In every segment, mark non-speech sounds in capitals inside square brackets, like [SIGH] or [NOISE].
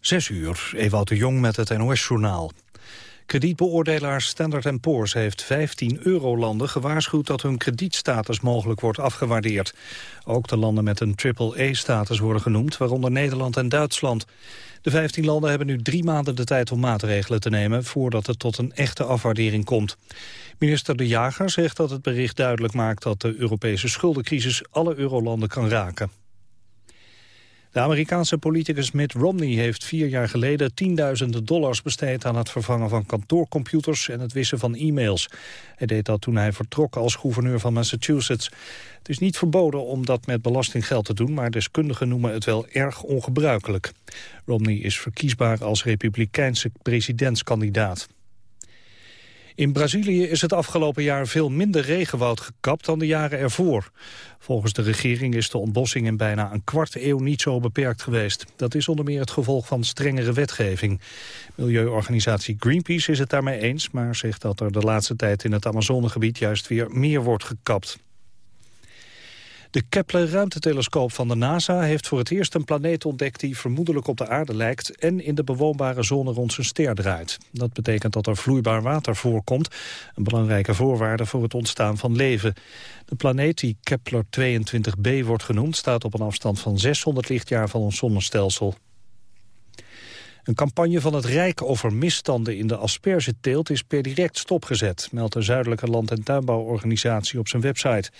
Zes uur, Ewout de Jong met het NOS-journaal. Kredietbeoordelaar Standard Poor's heeft 15 eurolanden gewaarschuwd dat hun kredietstatus mogelijk wordt afgewaardeerd. Ook de landen met een triple-A-status worden genoemd, waaronder Nederland en Duitsland. De 15 landen hebben nu drie maanden de tijd om maatregelen te nemen voordat het tot een echte afwaardering komt. Minister De Jager zegt dat het bericht duidelijk maakt dat de Europese schuldencrisis alle eurolanden kan raken. De Amerikaanse politicus Mitt Romney heeft vier jaar geleden tienduizenden dollars besteed aan het vervangen van kantoorcomputers en het wissen van e-mails. Hij deed dat toen hij vertrok als gouverneur van Massachusetts. Het is niet verboden om dat met belastinggeld te doen, maar deskundigen noemen het wel erg ongebruikelijk. Romney is verkiesbaar als republikeinse presidentskandidaat. In Brazilië is het afgelopen jaar veel minder regenwoud gekapt dan de jaren ervoor. Volgens de regering is de ontbossing in bijna een kwart eeuw niet zo beperkt geweest. Dat is onder meer het gevolg van strengere wetgeving. Milieuorganisatie Greenpeace is het daarmee eens, maar zegt dat er de laatste tijd in het Amazonegebied juist weer meer wordt gekapt. De Kepler-ruimtetelescoop van de NASA heeft voor het eerst een planeet ontdekt die vermoedelijk op de aarde lijkt en in de bewoonbare zone rond zijn ster draait. Dat betekent dat er vloeibaar water voorkomt, een belangrijke voorwaarde voor het ontstaan van leven. De planeet die Kepler 22b wordt genoemd staat op een afstand van 600 lichtjaar van ons zonnestelsel. Een campagne van het Rijk over misstanden in de aspergeteelt is per direct stopgezet, meldt de Zuidelijke Land- en Tuinbouworganisatie op zijn website.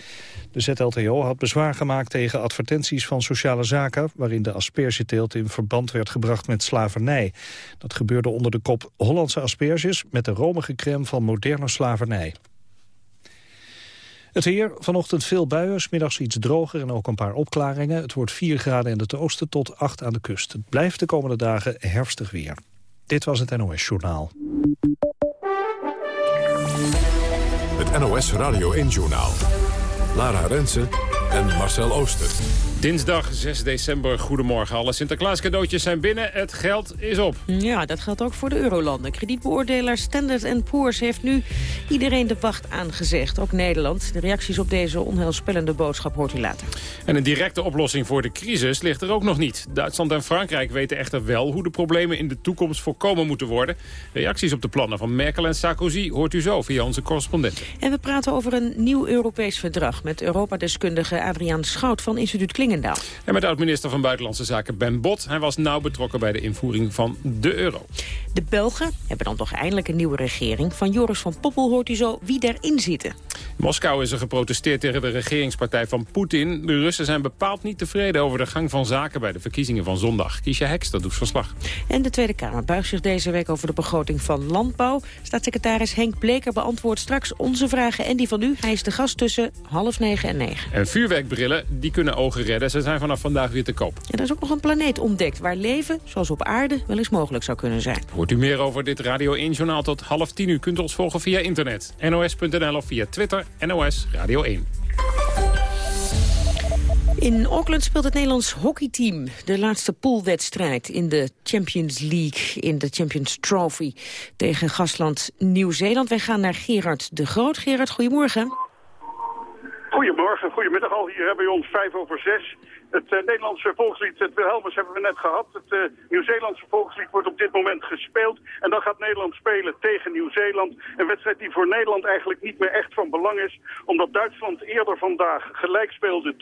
De ZLTO had bezwaar gemaakt tegen advertenties van sociale zaken, waarin de aspergeteelt in verband werd gebracht met slavernij. Dat gebeurde onder de kop Hollandse asperges met de romige crème van moderne slavernij. Het weer, vanochtend veel buien, middags iets droger en ook een paar opklaringen. Het wordt 4 graden in het oosten tot 8 aan de kust. Het blijft de komende dagen herfstig weer. Dit was het NOS Journaal. Het NOS Radio 1 Journaal. Lara Rensen en Marcel Ooster. Dinsdag 6 december, goedemorgen. Alle Sinterklaas cadeautjes zijn binnen, het geld is op. Ja, dat geldt ook voor de eurolanden. Kredietbeoordelaar Standard Poor's heeft nu iedereen de wacht aangezegd. Ook Nederland. De reacties op deze onheilspellende boodschap hoort u later. En een directe oplossing voor de crisis ligt er ook nog niet. Duitsland en Frankrijk weten echter wel hoe de problemen in de toekomst voorkomen moeten worden. Reacties op de plannen van Merkel en Sarkozy hoort u zo via onze correspondenten. En we praten over een nieuw Europees verdrag met Europa-deskundige Adriaan Schout van Instituut En met oud-minister van Buitenlandse Zaken Ben Bot. Hij was nauw betrokken bij de invoering van de euro. De Belgen hebben dan toch eindelijk een nieuwe regering. Van Joris van Poppel hoort u zo wie erin zitten. Moskou is er geprotesteerd tegen de regeringspartij van Poetin. De Russen zijn bepaald niet tevreden over de gang van zaken... bij de verkiezingen van zondag. Kiesja Heks, dat doet verslag. En de Tweede Kamer buigt zich deze week over de begroting van Landbouw. Staatssecretaris Henk Bleker beantwoordt straks onze vragen en die van u. Hij is de gast tussen half negen en negen. En vuurwerkbrillen, die kunnen ogen redden. Ze zijn vanaf vandaag weer te koop. En er is ook nog een planeet ontdekt waar leven, zoals op aarde, wel eens mogelijk zou kunnen zijn. Hoort u meer over dit Radio 1-journaal tot half tien. U kunt ons volgen via internet, nos.nl of via Twitter, NOS Radio 1. In Auckland speelt het Nederlands hockeyteam de laatste poolwedstrijd in de Champions League, in de Champions Trophy tegen gastland Nieuw-Zeeland. Wij gaan naar Gerard de Groot. Gerard, goedemorgen. Goedemorgen, goedemiddag al. Hier hebben we ons vijf over zes. Het uh, Nederlandse volkslied, het Wilhelmus, hebben we net gehad. Het uh, Nieuw-Zeelandse volkslied wordt op dit moment gespeeld. En dan gaat Nederland spelen tegen Nieuw-Zeeland. Een wedstrijd die voor Nederland eigenlijk niet meer echt van belang is. Omdat Duitsland eerder vandaag gelijk speelde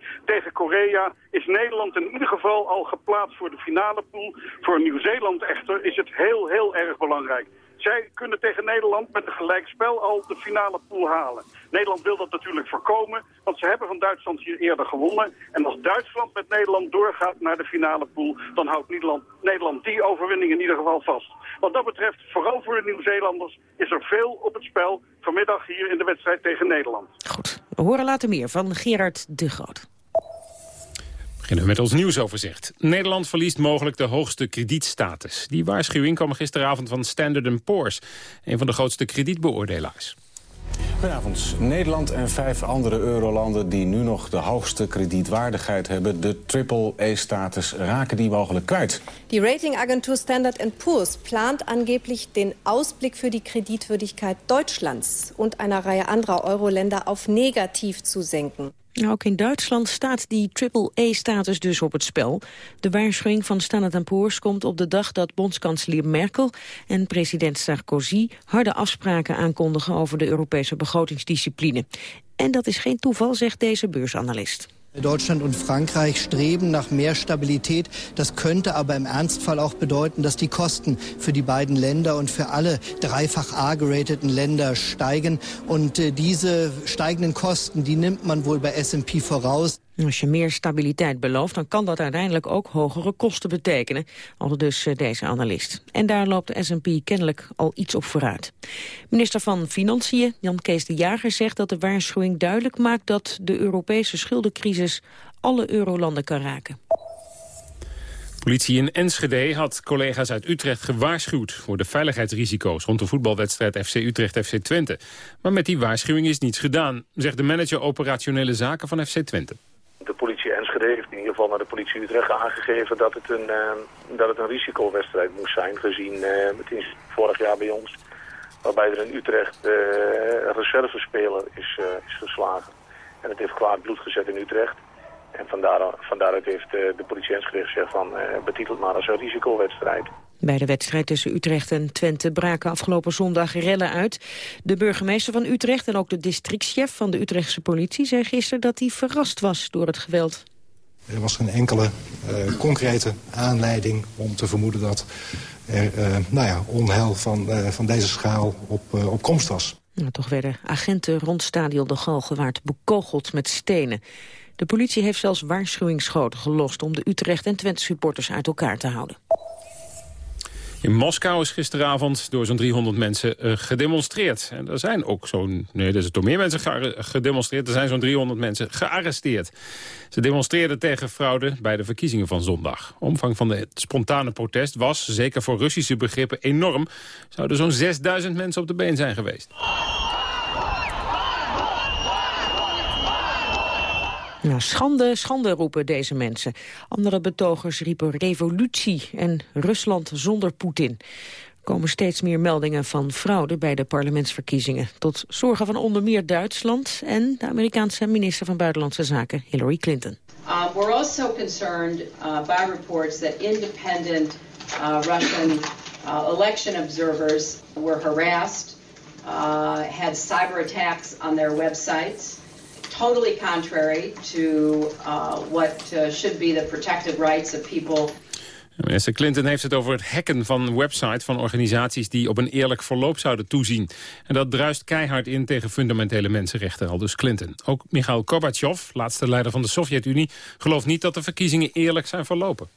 3-3 tegen Korea... is Nederland in ieder geval al geplaatst voor de finale pool. Voor Nieuw-Zeeland echter is het heel, heel erg belangrijk. Zij kunnen tegen Nederland met een gelijkspel al de finale pool halen. Nederland wil dat natuurlijk voorkomen, want ze hebben van Duitsland hier eerder gewonnen. En als Duitsland met Nederland doorgaat naar de finale pool, dan houdt Nederland, Nederland die overwinning in ieder geval vast. Wat dat betreft, vooral voor de Nieuw-Zeelanders, is er veel op het spel vanmiddag hier in de wedstrijd tegen Nederland. Goed, we horen later meer van Gerard de Groot beginnen we met ons nieuwsoverzicht. Nederland verliest mogelijk de hoogste kredietstatus. Die waarschuwing kwam gisteravond van Standard Poor's, een van de grootste kredietbeoordelaars. Goedenavond. Nederland en vijf andere eurolanden die nu nog de hoogste kredietwaardigheid hebben... de triple-A-status, raken die mogelijk kwijt. Die ratingagentur Standard Poor's plant angeblich den Ausblick für die Kreditwürdigkeit Deutschlands und einer Reihe anderer Euro-Länder auf negativ zu senken. Ook in Duitsland staat die triple-A-status dus op het spel. De waarschuwing van Standard Poor's komt op de dag dat bondskanselier Merkel en president Sarkozy harde afspraken aankondigen over de Europese begrotingsdiscipline. En dat is geen toeval, zegt deze beursanalist. Deutschland und Frankreich streben nach mehr Stabilität. Das könnte aber im Ernstfall auch bedeuten, dass die Kosten für die beiden Länder und für alle dreifach A-gerateten Länder steigen. Und äh, diese steigenden Kosten, die nimmt man wohl bei S&P voraus. Als je meer stabiliteit belooft, dan kan dat uiteindelijk ook hogere kosten betekenen. Al dus eh, deze analist. En daar loopt de S&P kennelijk al iets op vooruit. Minister van Financiën, Jan Kees de Jager, zegt dat de waarschuwing duidelijk maakt dat de Europese schuldencrisis alle eurolanden kan raken. Politie in Enschede had collega's uit Utrecht gewaarschuwd... voor de veiligheidsrisico's rond de voetbalwedstrijd FC Utrecht-FC Twente. Maar met die waarschuwing is niets gedaan, zegt de manager operationele zaken van FC Twente. De politie Enschede heeft in ieder geval naar de politie Utrecht aangegeven dat het een, uh, dat het een risicowedstrijd moest zijn. Gezien uh, het is vorig jaar bij ons, waarbij er in Utrecht uh, een reservespeler is, is geslagen. En het heeft kwaad bloed gezet in Utrecht. En vandaar, vandaaruit heeft de politie Enschede gezegd van betiteld maar als een risicowedstrijd. Bij de wedstrijd tussen Utrecht en Twente braken afgelopen zondag rellen uit. De burgemeester van Utrecht en ook de districtschef van de Utrechtse politie... zei gisteren dat hij verrast was door het geweld. Er was geen enkele uh, concrete aanleiding om te vermoeden dat er uh, nou ja, onheil van, uh, van deze schaal op, op komst was. Nou, toch werden agenten rond Stadion de Galgenwaard bekogeld met stenen. De politie heeft zelfs waarschuwingsschoten gelost om de Utrecht en Twente supporters uit elkaar te houden. In Moskou is gisteravond door zo'n 300 mensen uh, gedemonstreerd. En er zijn ook zo'n... Nee, er zijn toch meer mensen gedemonstreerd. Er zijn zo'n 300 mensen gearresteerd. Ze demonstreerden tegen fraude bij de verkiezingen van zondag. Omvang van de spontane protest was, zeker voor Russische begrippen, enorm. Zouden zo'n 6000 mensen op de been zijn geweest. Nou, schande, schande roepen deze mensen. Andere betogers riepen revolutie en Rusland zonder Poetin. Er komen steeds meer meldingen van fraude bij de parlementsverkiezingen. Tot zorgen van onder meer Duitsland en de Amerikaanse minister van Buitenlandse Zaken Hillary Clinton. Uh, we're also concerned uh, by reports that independent uh, Russian uh, election observers were harassed, uh, had cyber attacks on their websites totally contrary to uh, what uh, should be the protected rights of people Minister Clinton heeft het over het hacken van websites van organisaties die op een eerlijk verloop zouden toezien. En dat druist keihard in tegen fundamentele mensenrechten, al dus Clinton. Ook Mikhail Gorbachev, laatste leider van de Sovjet-Unie, gelooft niet dat de verkiezingen eerlijk zijn verlopen.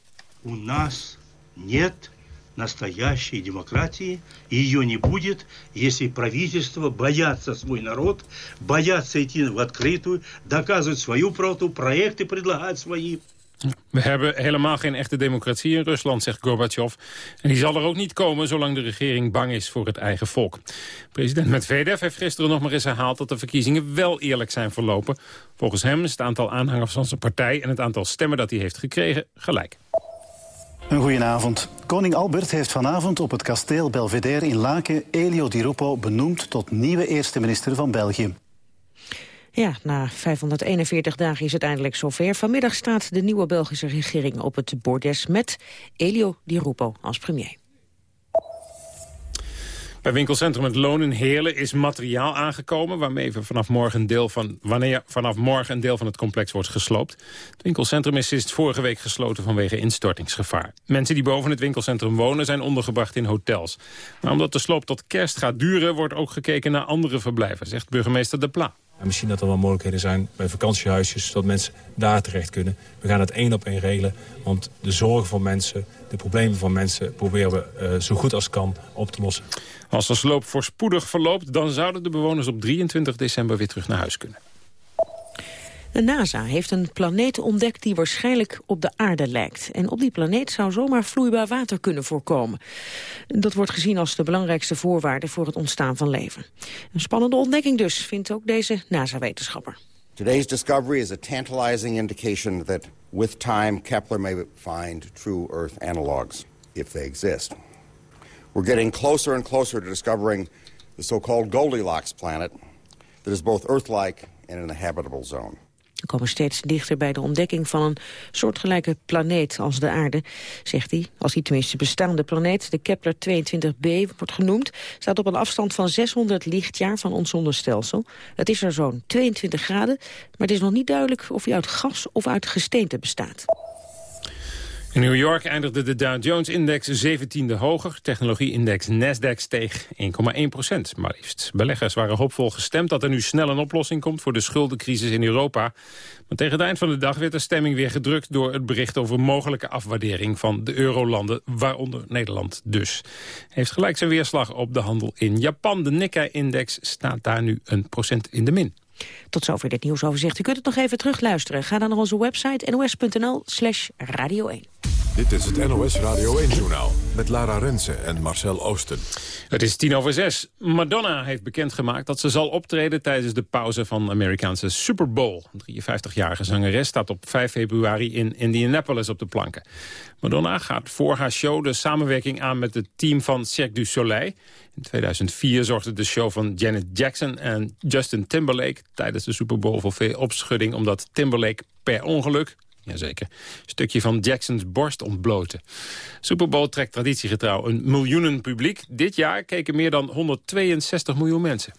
У нас нет настоящей демократии, и ее не будет, если правительство боятся свой народ, боятся идти в открытую, доказывать свою правоту, проекты предлагать свои. We hebben helemaal geen echte democratie in Rusland, zegt Gorbachev. En die zal er ook niet komen zolang de regering bang is voor het eigen volk. President Medvedev heeft gisteren nog maar eens herhaald... dat de verkiezingen wel eerlijk zijn verlopen. Volgens hem is het aantal aanhangers van zijn partij... en het aantal stemmen dat hij heeft gekregen gelijk. Een goedenavond. Koning Albert heeft vanavond op het kasteel Belvedere in Laken Elio Di Rupo benoemd tot nieuwe eerste minister van België. Ja, na 541 dagen is het eindelijk zover. Vanmiddag staat de nieuwe Belgische regering op het bordes met Elio Di Rupo als premier. Bij winkelcentrum Het Loon in Heerlen is materiaal aangekomen... waarmee vanaf morgen een deel van, wanneer vanaf morgen een deel van het complex wordt gesloopt. Het winkelcentrum is sinds vorige week gesloten vanwege instortingsgevaar. Mensen die boven het winkelcentrum wonen zijn ondergebracht in hotels. Maar omdat de sloop tot kerst gaat duren... wordt ook gekeken naar andere verblijven, zegt burgemeester De Pla. En misschien dat er wel mogelijkheden zijn bij vakantiehuisjes... zodat mensen daar terecht kunnen. We gaan het één op één regelen. Want de zorgen van mensen, de problemen van mensen... proberen we uh, zo goed als kan op te lossen. Als de sloop voorspoedig verloopt... dan zouden de bewoners op 23 december weer terug naar huis kunnen. De NASA heeft een planeet ontdekt die waarschijnlijk op de aarde lijkt. En op die planeet zou zomaar vloeibaar water kunnen voorkomen. Dat wordt gezien als de belangrijkste voorwaarde voor het ontstaan van leven. Een spannende ontdekking dus, vindt ook deze NASA-wetenschapper. Today's discovery is a tantalizing indication that with time Kepler may find true Earth analogs, if they exist. We're getting closer and closer to discovering the so-called Goldilocks planet that is both Earth-like and in a habitable zone. We komen steeds dichter bij de ontdekking van een soortgelijke planeet als de aarde, zegt hij. Als die tenminste bestaande planeet, de Kepler-22b wordt genoemd, staat op een afstand van 600 lichtjaar van ons zonnestelsel. Het is er zo'n 22 graden, maar het is nog niet duidelijk of hij uit gas of uit gesteente bestaat. In New York eindigde de Dow Jones-index 17e hoger. Technologie-index Nasdaq steeg 1,1 procent, maar liefst. Beleggers waren hoopvol gestemd dat er nu snel een oplossing komt... voor de schuldencrisis in Europa. Maar tegen het eind van de dag werd de stemming weer gedrukt... door het bericht over mogelijke afwaardering van de eurolanden... waaronder Nederland dus. Heeft gelijk zijn weerslag op de handel in Japan. De Nikkei-index staat daar nu een procent in de min. Tot zover dit nieuwsoverzicht. U kunt het nog even terugluisteren. Ga dan naar onze website nos.nl slash radio 1. Dit is het NOS Radio 1-journaal met Lara Rensen en Marcel Oosten. Het is tien over zes. Madonna heeft bekendgemaakt dat ze zal optreden tijdens de pauze van de Amerikaanse Super Bowl. Een 53-jarige zangeres staat op 5 februari in Indianapolis op de planken. Madonna gaat voor haar show de samenwerking aan met het team van Cirque du Soleil. In 2004 zorgde de show van Janet Jackson en Justin Timberlake tijdens de Super Bowl voor veel opschudding... omdat Timberlake per ongeluk Jazeker. Stukje van Jacksons borst ontbloten. Super Bowl trekt traditiegetrouw een miljoenen publiek. Dit jaar keken meer dan 162 miljoen mensen.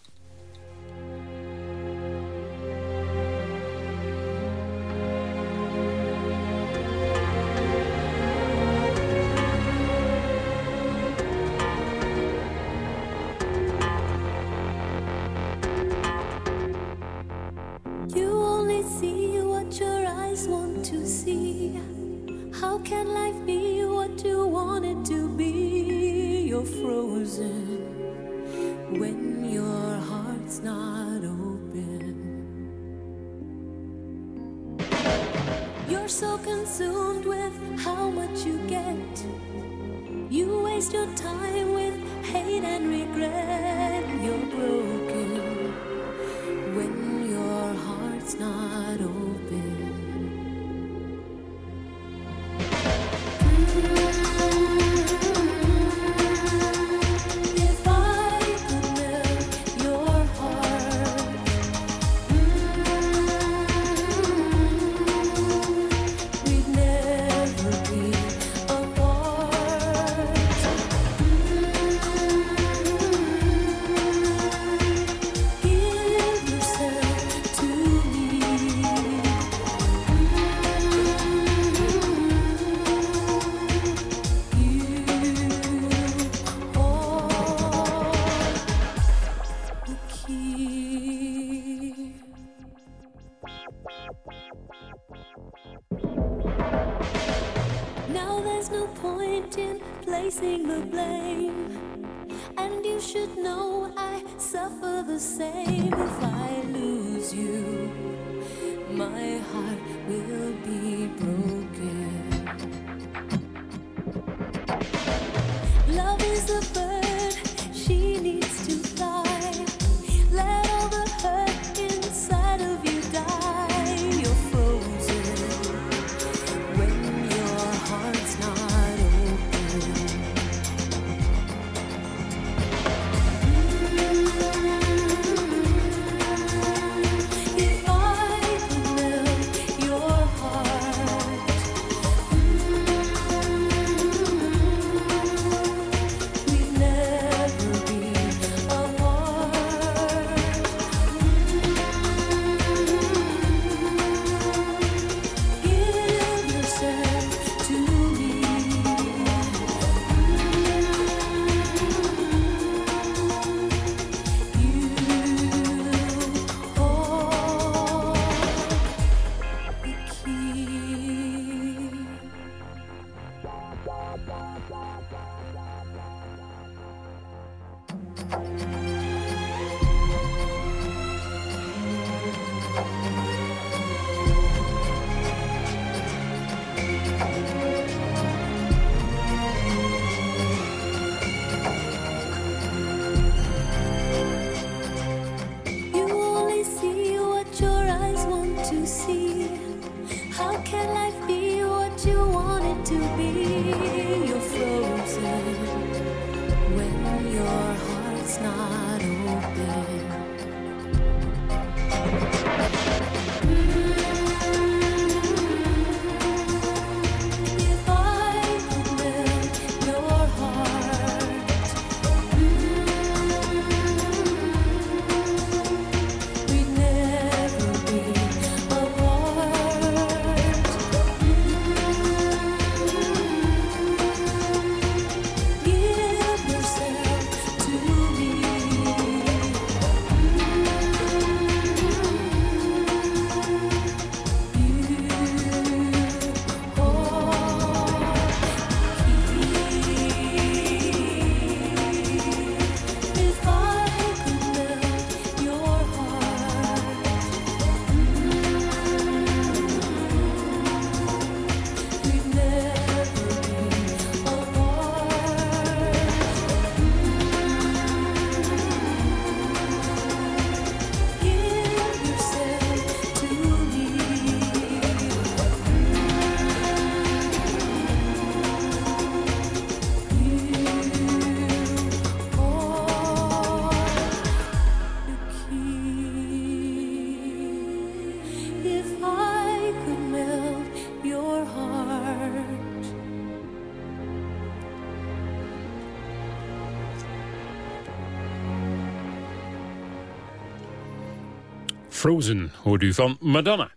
Frozen hoort u van Madonna.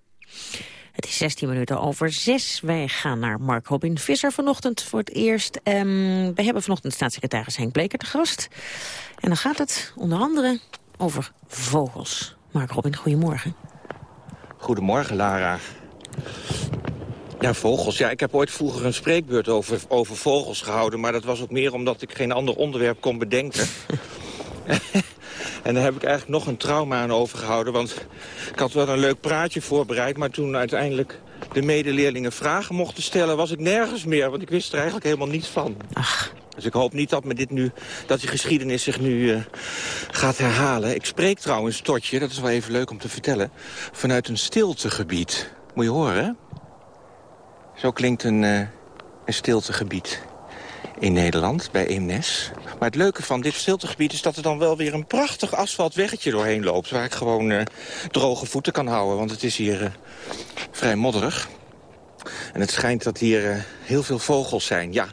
Het is 16 minuten over 6. Wij gaan naar Mark Robin Visser vanochtend voor het eerst. Um, we hebben vanochtend staatssecretaris Henk Bleker te gast. En dan gaat het onder andere over vogels. Mark Robin, goedemorgen. Goedemorgen, Lara. Ja, vogels. Ja, ik heb ooit vroeger een spreekbeurt over, over vogels gehouden... maar dat was ook meer omdat ik geen ander onderwerp kon bedenken. [LAUGHS] [LAUGHS] en daar heb ik eigenlijk nog een trauma aan overgehouden... want ik had wel een leuk praatje voorbereid... maar toen uiteindelijk de medeleerlingen vragen mochten stellen... was ik nergens meer, want ik wist er eigenlijk helemaal niets van. Ach. Dus ik hoop niet dat, me dit nu, dat die geschiedenis zich nu uh, gaat herhalen. Ik spreek trouwens, Totje, dat is wel even leuk om te vertellen... vanuit een stiltegebied. Moet je horen, hè? Zo klinkt een, uh, een stiltegebied in Nederland, bij Eemnes. Maar het leuke van dit stiltegebied is dat er dan wel weer een prachtig asfaltweggetje doorheen loopt... waar ik gewoon uh, droge voeten kan houden, want het is hier uh, vrij modderig. En het schijnt dat hier uh, heel veel vogels zijn. Ja,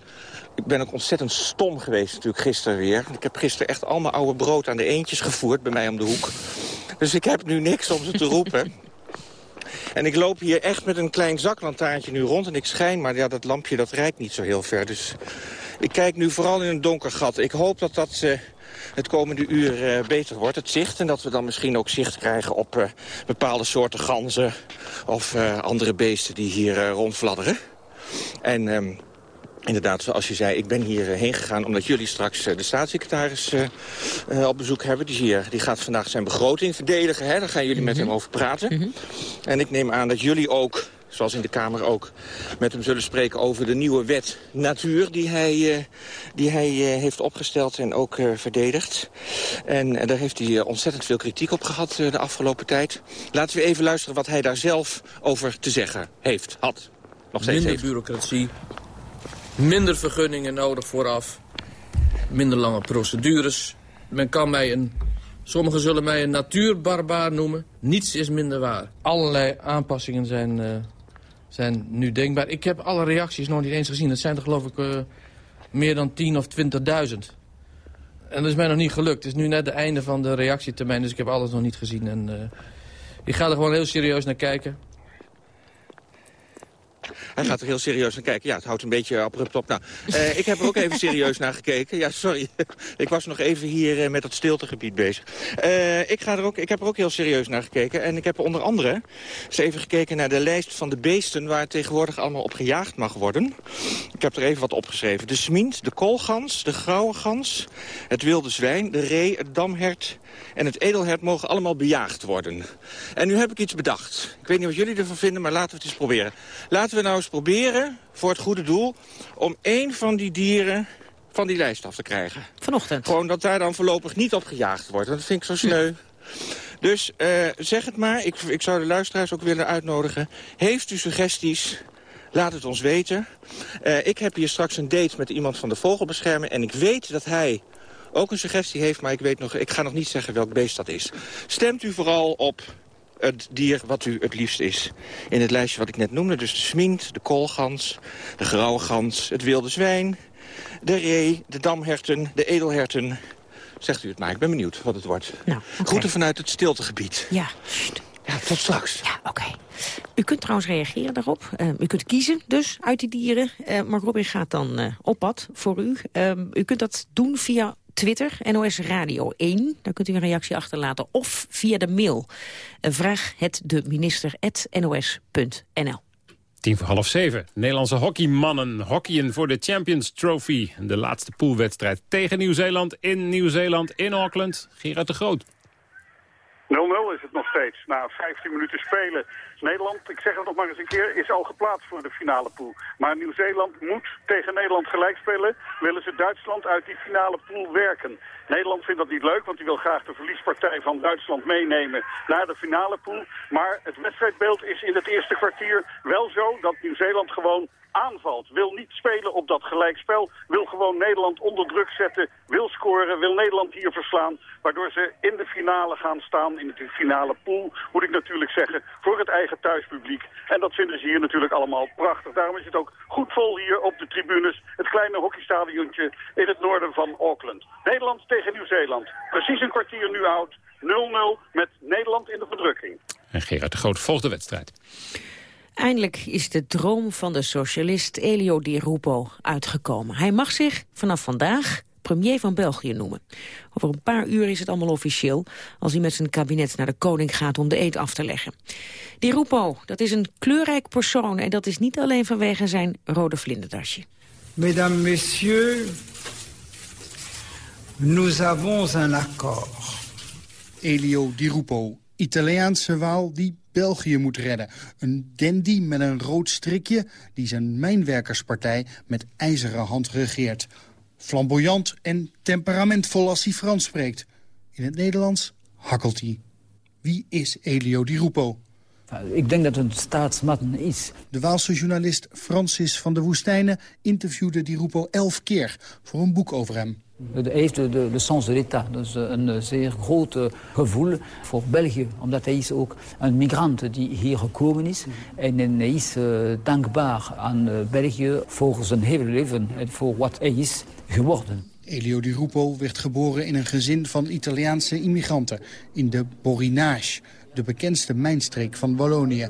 ik ben ook ontzettend stom geweest natuurlijk gisteren weer. Ik heb gisteren echt al mijn oude brood aan de eentjes gevoerd bij mij om de hoek. Dus ik heb nu niks om ze te roepen. [LAUGHS] En ik loop hier echt met een klein zaklantaartje nu rond en ik schijn, maar ja, dat lampje dat reikt niet zo heel ver. Dus ik kijk nu vooral in een donker gat. Ik hoop dat dat uh, het komende uur uh, beter wordt, het zicht. En dat we dan misschien ook zicht krijgen op uh, bepaalde soorten ganzen of andere beesten die hier rondfladderen. En... Um, Inderdaad, zoals je zei, ik ben hierheen gegaan omdat jullie straks de staatssecretaris uh, op bezoek hebben. Die, hier, die gaat vandaag zijn begroting verdedigen. Hè? Daar gaan jullie mm -hmm. met hem over praten. Mm -hmm. En ik neem aan dat jullie ook, zoals in de Kamer ook, met hem zullen spreken over de nieuwe wet natuur die hij, uh, die hij heeft opgesteld en ook verdedigd. En daar heeft hij ontzettend veel kritiek op gehad de afgelopen tijd. Laten we even luisteren wat hij daar zelf over te zeggen heeft, had. Nog steeds Minder heeft. bureaucratie, minder vergunningen nodig vooraf. Minder lange procedures. Men kan mij een... Sommigen zullen mij een natuurbarbaar noemen. Niets is minder waar. Allerlei aanpassingen zijn, uh, zijn nu denkbaar. Ik heb alle reacties nog niet eens gezien. Dat zijn er geloof ik uh, meer dan 10 of 20.000. En dat is mij nog niet gelukt. Het is nu net het einde van de reactietermijn, dus ik heb alles nog niet gezien. En, uh, ik ga er gewoon heel serieus naar kijken. Hij gaat er heel serieus naar kijken. Ja, het houdt een beetje abrupt op. Nou, uh, ik heb er ook even serieus naar gekeken. Ja, sorry. [LAUGHS] ik was nog even hier uh, met het stiltegebied bezig. Uh, ik, ga er ook, ik heb er ook heel serieus naar gekeken. En ik heb onder andere eens even gekeken naar de lijst van de beesten... waar tegenwoordig allemaal op gejaagd mag worden. Ik heb er even wat opgeschreven. De smint, de koolgans, de grauwe gans, het wilde zwijn, de ree, het damhert... en het edelhert mogen allemaal bejaagd worden. En nu heb ik iets bedacht. Ik weet niet wat jullie ervan vinden, maar laten we het eens proberen. Laten nou eens proberen, voor het goede doel... om één van die dieren van die lijst af te krijgen. Vanochtend. Gewoon dat daar dan voorlopig niet op gejaagd wordt. Dat vind ik zo sneu. Dus uh, zeg het maar. Ik, ik zou de luisteraars ook willen uitnodigen. Heeft u suggesties? Laat het ons weten. Uh, ik heb hier straks een date met iemand van de vogelbescherming... en ik weet dat hij ook een suggestie heeft... maar ik, weet nog, ik ga nog niet zeggen welk beest dat is. Stemt u vooral op het dier wat u het liefst is. In het lijstje wat ik net noemde, dus de smint, de koolgans, de grauwe gans, het wilde zwijn, de ree, de damherten, de edelherten. Zegt u het maar, ik ben benieuwd wat het wordt. Nou, okay. Groeten vanuit het stiltegebied. Ja, ja, tot straks. Ja, oké. Okay. U kunt trouwens reageren daarop. Uh, u kunt kiezen dus uit die dieren. Uh, Mark Robin gaat dan uh, op pad voor u. u kunt dat doen via Twitter, NOS Radio 1. Daar kunt u een reactie achterlaten. Of via de mail. Vraag het de minister nos.nl. Tien voor half zeven. Nederlandse hockeymannen hockeyen voor de Champions Trophy. De laatste poolwedstrijd tegen Nieuw-Zeeland in Nieuw-Zeeland in Auckland. Gerard de Groot. 0-0 is het nog steeds, na 15 minuten spelen. Nederland, ik zeg het nog maar eens een keer, is al geplaatst voor de finale pool. Maar Nieuw-Zeeland moet tegen Nederland gelijk spelen. Willen ze Duitsland uit die finale pool werken. Nederland vindt dat niet leuk, want die wil graag de verliespartij van Duitsland meenemen naar de finale pool. Maar het wedstrijdbeeld is in het eerste kwartier wel zo dat Nieuw-Zeeland gewoon aanvalt. Wil niet spelen op dat gelijkspel. Wil gewoon Nederland onder druk zetten. Wil scoren. Wil Nederland hier verslaan. Waardoor ze in de finale gaan staan. In de finale pool, moet ik natuurlijk zeggen. Voor het eigen thuispubliek. En dat vinden ze hier natuurlijk allemaal prachtig. Daarom is het ook goed vol hier op de tribunes. Het kleine hockeystadiontje in het noorden van Auckland. Nederland tegen Nieuw-Zeeland. Precies een kwartier nu oud. met Nederland in de verdrukking. En Gerard de Groot volgt de wedstrijd. Eindelijk is de droom van de socialist Elio Di Rupo uitgekomen. Hij mag zich vanaf vandaag premier van België noemen. Over een paar uur is het allemaal officieel... als hij met zijn kabinet naar de koning gaat om de eed af te leggen. Di Rupo, dat is een kleurrijk persoon... en dat is niet alleen vanwege zijn rode vlinderdasje. Mesdames, messieurs, nous avons un accord. Elio Di Rupo, Italiaanse waal die België moet redden. Een dandy met een rood strikje die zijn mijnwerkerspartij met ijzeren hand regeert. Flamboyant en temperamentvol als hij Frans spreekt. In het Nederlands hakkelt hij. Wie is Elio Di Rupo? Ik denk dat het een staatsman is. De Waalse journalist Francis van der Woestijnen interviewde Di Rupo elf keer voor een boek over hem. Hij heeft de, de, de sens de l'État, dus een zeer groot gevoel voor België. Omdat hij is ook een migrant die hier gekomen is. En hij is dankbaar aan België voor zijn hele leven en voor wat hij is geworden. Elio Di Rupo werd geboren in een gezin van Italiaanse immigranten in de Borinage, de bekendste mijnstreek van Wallonië.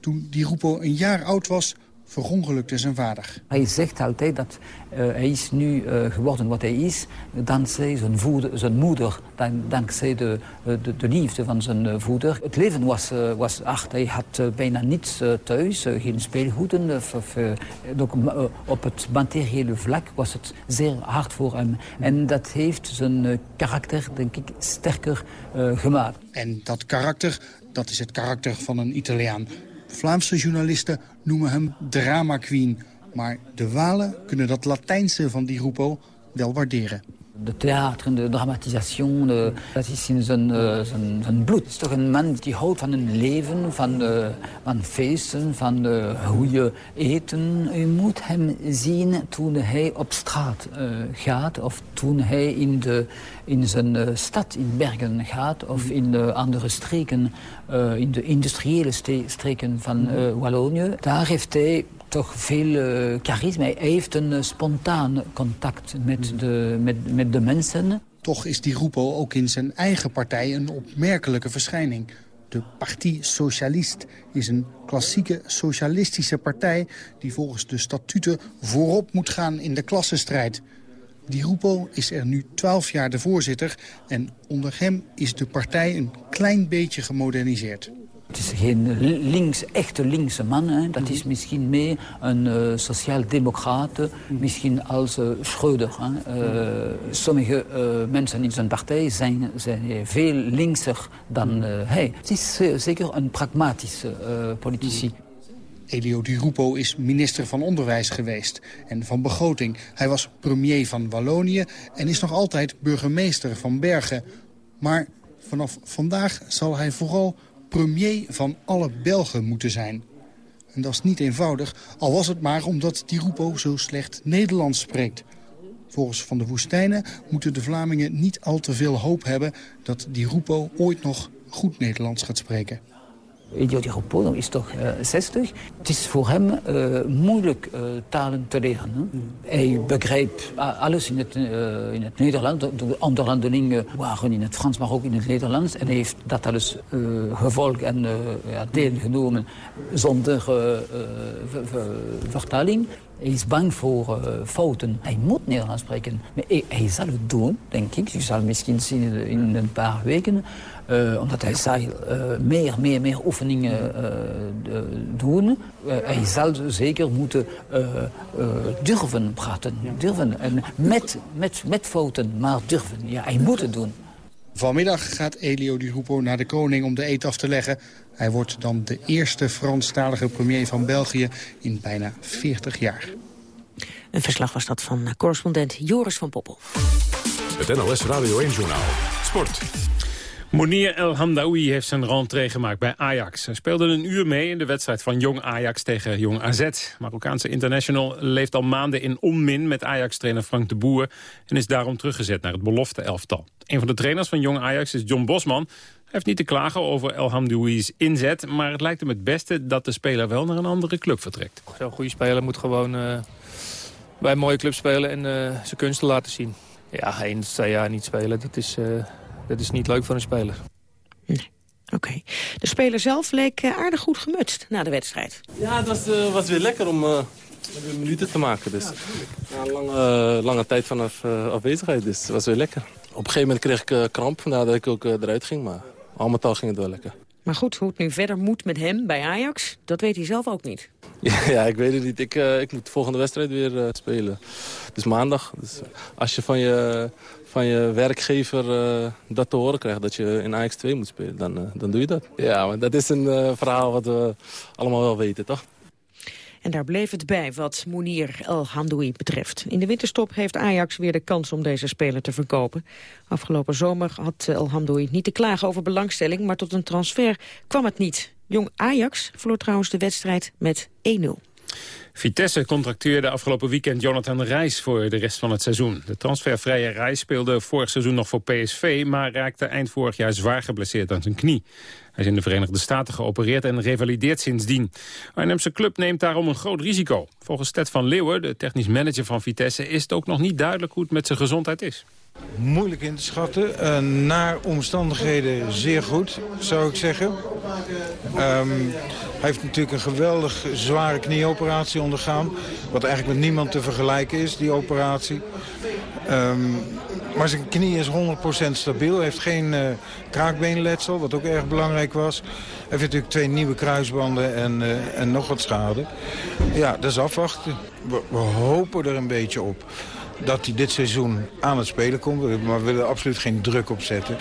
Toen Di Rupo een jaar oud was, verongelukte zijn vader. Hij zegt altijd dat uh, hij is nu uh, geworden wat hij is... dankzij zijn, voeder, zijn moeder, dank, dankzij de, de, de, liefde van zijn voeder. Het leven was, uh, was hard. Hij had bijna niets thuis, geen speelgoeden. Of, op het materiële vlak was het zeer hard voor hem. En dat heeft zijn karakter, denk ik, sterker gemaakt. En dat karakter, dat is het karakter van een Italiaan. Vlaamse journalisten noemen hem drama queen. Maar de Walen kunnen dat Latijnse van Di Rupo wel waarderen. De theater, de dramatisation, de, dat is in zijn, uh, zijn, bloed. Het is toch een man die houdt van een leven, van, uh, van feesten, van uh, goede eten. U moet hem zien toen hij op straat gaat of toen hij in, de, in zijn stad in Bergen gaat of in de andere streken, in de industriële streken van Wallonië. Daar heeft hij toch veel uh, charisma. Hij heeft een uh, spontaan contact met de, met, met de mensen. Toch is die Rupo ook in zijn eigen partij een opmerkelijke verschijning. De Parti Socialist is een klassieke socialistische partij... die volgens de statuten voorop moet gaan in de klassenstrijd. Die Rupo is er nu twaalf jaar de voorzitter... en onder hem is de partij een klein beetje gemoderniseerd. Het is geen links, echte linkse man. Hè. Dat is misschien meer een uh, sociaal-democraat, misschien als uh, Schröder. Hè. Uh, sommige mensen in zijn partij zijn, zijn veel linkser dan hij. Het is zeker een pragmatische politici. Elio Di Rupo is minister van Onderwijs geweest en van Begroting. Hij was premier van Wallonië en is nog altijd burgemeester van Bergen. Maar vanaf vandaag zal hij vooral premier van alle Belgen moeten zijn. En dat is niet eenvoudig, al was het maar omdat Di Rupo zo slecht Nederlands spreekt. Volgens Van de Woestijnen moeten de Vlamingen niet al te veel hoop hebben... dat Di Rupo ooit nog goed Nederlands gaat spreken. Elio Di Rupo is toch uh, 60. Het is voor hem uh, moeilijk uh, talen te leren. Mm. Hij begrijpt alles in het, in Nederlands. De onderhandelingen waren in het Frans, maar ook in het Nederlands. En hij heeft dat alles gevolgd en ja, deelgenomen zonder vertaling. Hij is bang voor fouten. Hij moet Nederlands spreken. Maar hij, hij, zal het doen, denk ik. Je zal misschien zien in een paar weken. Uh, omdat hij zal uh, meer, meer, meer oefeningen doen. hij zal zeker moeten durven praten. Durven. En met, met, met fouten, maar durven. Ja, hij moet het doen. Vanmiddag gaat Elio Di Rupo naar de koning om de eet af te leggen. Hij wordt dan de eerste Franstalige premier van België in bijna 40 jaar. Een verslag was dat van correspondent Joris van Poppel. Het NLS Radio 1-journaal. Sport. Monir El Hamdaoui heeft zijn rentree gemaakt bij Ajax. Hij speelde een uur mee in de wedstrijd van Jong Ajax tegen Jong AZ. Marokkaanse international leeft al maanden in onmin met Ajax-trainer Frank de Boer... en is daarom teruggezet naar het belofte-elftal. Een van de trainers van Jong Ajax is John Bosman. Hij heeft niet te klagen over El Hamdoui's inzet... maar het lijkt hem het beste dat de speler wel naar een andere club vertrekt. Zo'n goede speler moet gewoon uh, bij een mooie club spelen en uh, zijn kunsten laten zien. Ja, één, twee jaar niet spelen, dat is... Uh Dat is niet leuk voor een speler. Oké. De speler zelf leek eh, aardig goed gemutst na de wedstrijd. Ja, het was, eh, was weer lekker om eh, weer minuten te maken. Dus. Ja, een lange, lange tijd vanaf eh, afwezigheid, dus het was weer lekker. Op een gegeven moment kreeg ik eh, kramp, vandaar dat ik ook eruit ging. Maar al met al ging het wel lekker. Maar goed, hoe het nu verder moet met hem bij Ajax, dat weet hij zelf ook niet. [LAUGHS] Ja, ja, ik weet het niet. Ik, eh, ik moet de volgende wedstrijd weer eh, spelen. Dus maandag. Dus als je van je, van je werkgever eh, dat te horen krijgt... dat je in Ajax 2 moet spelen, dan, eh, dan doe je dat. Ja, maar dat is een eh, verhaal wat we allemaal wel weten, toch? En daar bleef het bij wat Mounir El Hamdoui betreft. In de winterstop heeft Ajax weer de kans om deze speler te verkopen. Afgelopen zomer had El Hamdoui niet te klagen over belangstelling... maar tot een transfer kwam het niet. Jong Ajax verloor trouwens de wedstrijd met 1-0. Vitesse contracteerde afgelopen weekend Jonathan Reis voor de rest van het seizoen. De transfervrije Reis speelde vorig seizoen nog voor PSV... maar raakte eind vorig jaar zwaar geblesseerd aan zijn knie. Hij is in de Verenigde Staten geopereerd en revalideert sindsdien. Arnhemse club neemt daarom een groot risico. Volgens Ted van Leeuwen, de technisch manager van Vitesse... is het ook nog niet duidelijk hoe het met zijn gezondheid is. Moeilijk in te schatten. Eh, naar omstandigheden zeer goed, zou ik zeggen. Ehm, hij heeft natuurlijk een geweldig zware knieoperatie ondergaan. Wat eigenlijk met niemand te vergelijken is, die operatie. Ehm, maar zijn knie is 100% stabiel. Hij heeft geen eh, kraakbeenletsel, wat ook erg belangrijk was. Hij heeft natuurlijk twee nieuwe kruisbanden en, eh, nog wat schade. Ja, dat is afwachten. We hopen er een beetje op dat hij dit seizoen aan het spelen komt. Maar we willen er absoluut geen druk op zetten.